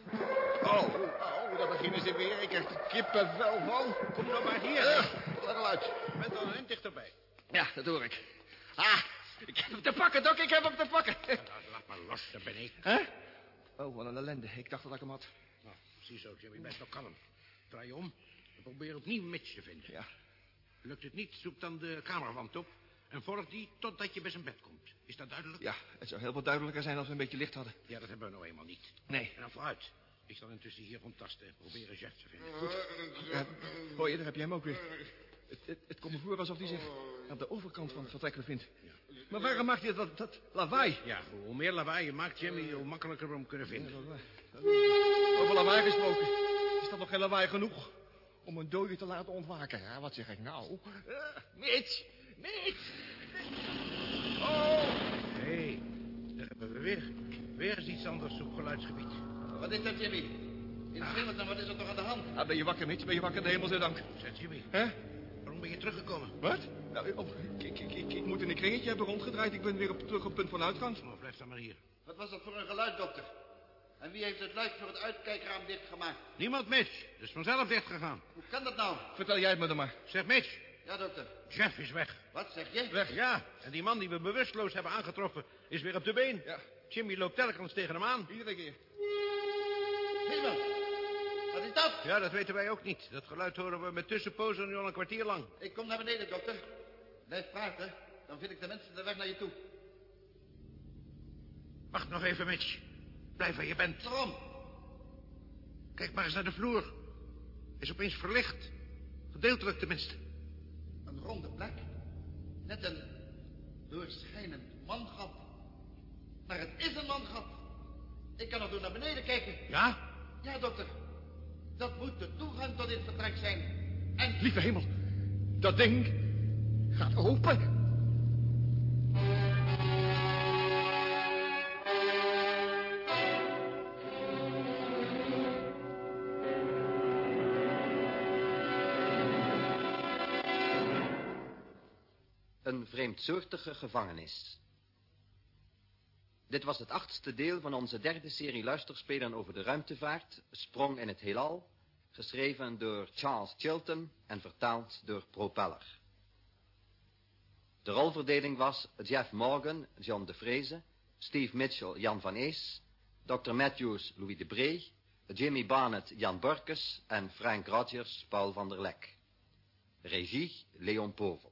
Oh, oh, daar beginnen ze weer. Ik krijg er kippenvel van. Kom dan maar hier. Eh, Leg al uit. Je bent al een dichterbij. Ja, dat hoor ik. Ah, ik heb hem te pakken, Dok. Ik heb hem te pakken. Nou, laat maar los, daar ben ik. Hè? Oh, wat een ellende. Ik dacht dat ik hem had. Nou, ziezo, Jimmy, blijf nog kalm. Draai je om en probeer opnieuw Mitch te vinden. Ja. Lukt het niet, zoek dan de kamerwand op... en volg die totdat je bij zijn bed komt. Is dat duidelijk? Ja, het zou heel wat duidelijker zijn als we een beetje licht hadden. Ja, dat hebben we nou eenmaal niet. Nee. En dan vooruit. Ik zal intussen hier rondtasten en proberen Jeff te vinden. Ja, hoor je, daar heb je hem ook weer. Het, het, het komt me voor alsof hij zich aan de overkant van het vertrek bevindt. Maar waarom maakt hij dat, dat lawaai? Ja, hoe meer lawaai je maakt, Jimmy, hoe makkelijker we hem kunnen vinden. Over lawaai gesproken. Is dat nog geen lawaai genoeg? Om een dode te laten ontwaken. Ja, wat zeg ik nou? Uh, Mitch! Mitch! Oh! Hé, hey, daar hebben we weer. Weer eens iets anders op geluidsgebied. Wat is dat, Jimmy? In hemelsnaam, wat is er toch aan de hand? Ah, ben je wakker, Mitch? Ben je wakker? De hemel zij dank. Zeg, Jimmy, Hè? waarom ben je teruggekomen? Wat? Nou, oh, ik, ik, ik, ik moet in een kringetje hebben rondgedraaid. Ik ben weer op, terug op punt van uitgang. Oh, blijf dan maar hier. Wat was dat voor een geluid, dokter? En wie heeft het luik voor het uitkijkraam dichtgemaakt? Niemand, Mitch. Het is vanzelf dichtgegaan. Hoe kan dat nou? Vertel jij het me dan maar. Zeg, Mitch, Ja, dokter. Jeff is weg. Wat zeg je? Weg. Ja, en die man die we bewusteloos hebben aangetroffen is weer op de been. Ja. Jimmy loopt telkens tegen hem aan. Iedere keer. Hemel. Wat is dat? Ja, dat weten wij ook niet. Dat geluid horen we met tussenpozen nu al een kwartier lang. Ik kom naar beneden, dokter. Blijf praten, dan vind ik de mensen de weg naar je toe. Wacht nog even, Mitch. Blijf waar je bent. Waarom? Kijk maar eens naar de vloer. Is opeens verlicht. Gedeeltelijk tenminste. Een ronde plek. Net een doorschijnend mangat. Maar het is een mangat. Ik kan nog door naar beneden kijken. Ja? Ja, dokter. Dat moet de toegang tot dit vertrek zijn. En Lieve hemel. Dat ding gaat open. Vreemdsoortige gevangenis. Dit was het achtste deel van onze derde serie luisterspelen over de ruimtevaart, Sprong in het heelal, geschreven door Charles Chilton en vertaald door Propeller. De rolverdeling was Jeff Morgan, John de Vreese, Steve Mitchell, Jan van Ees, Dr. Matthews, Louis de Bree, Jimmy Barnett, Jan Burkes en Frank Rogers, Paul van der Lek. Regie, Leon Povel.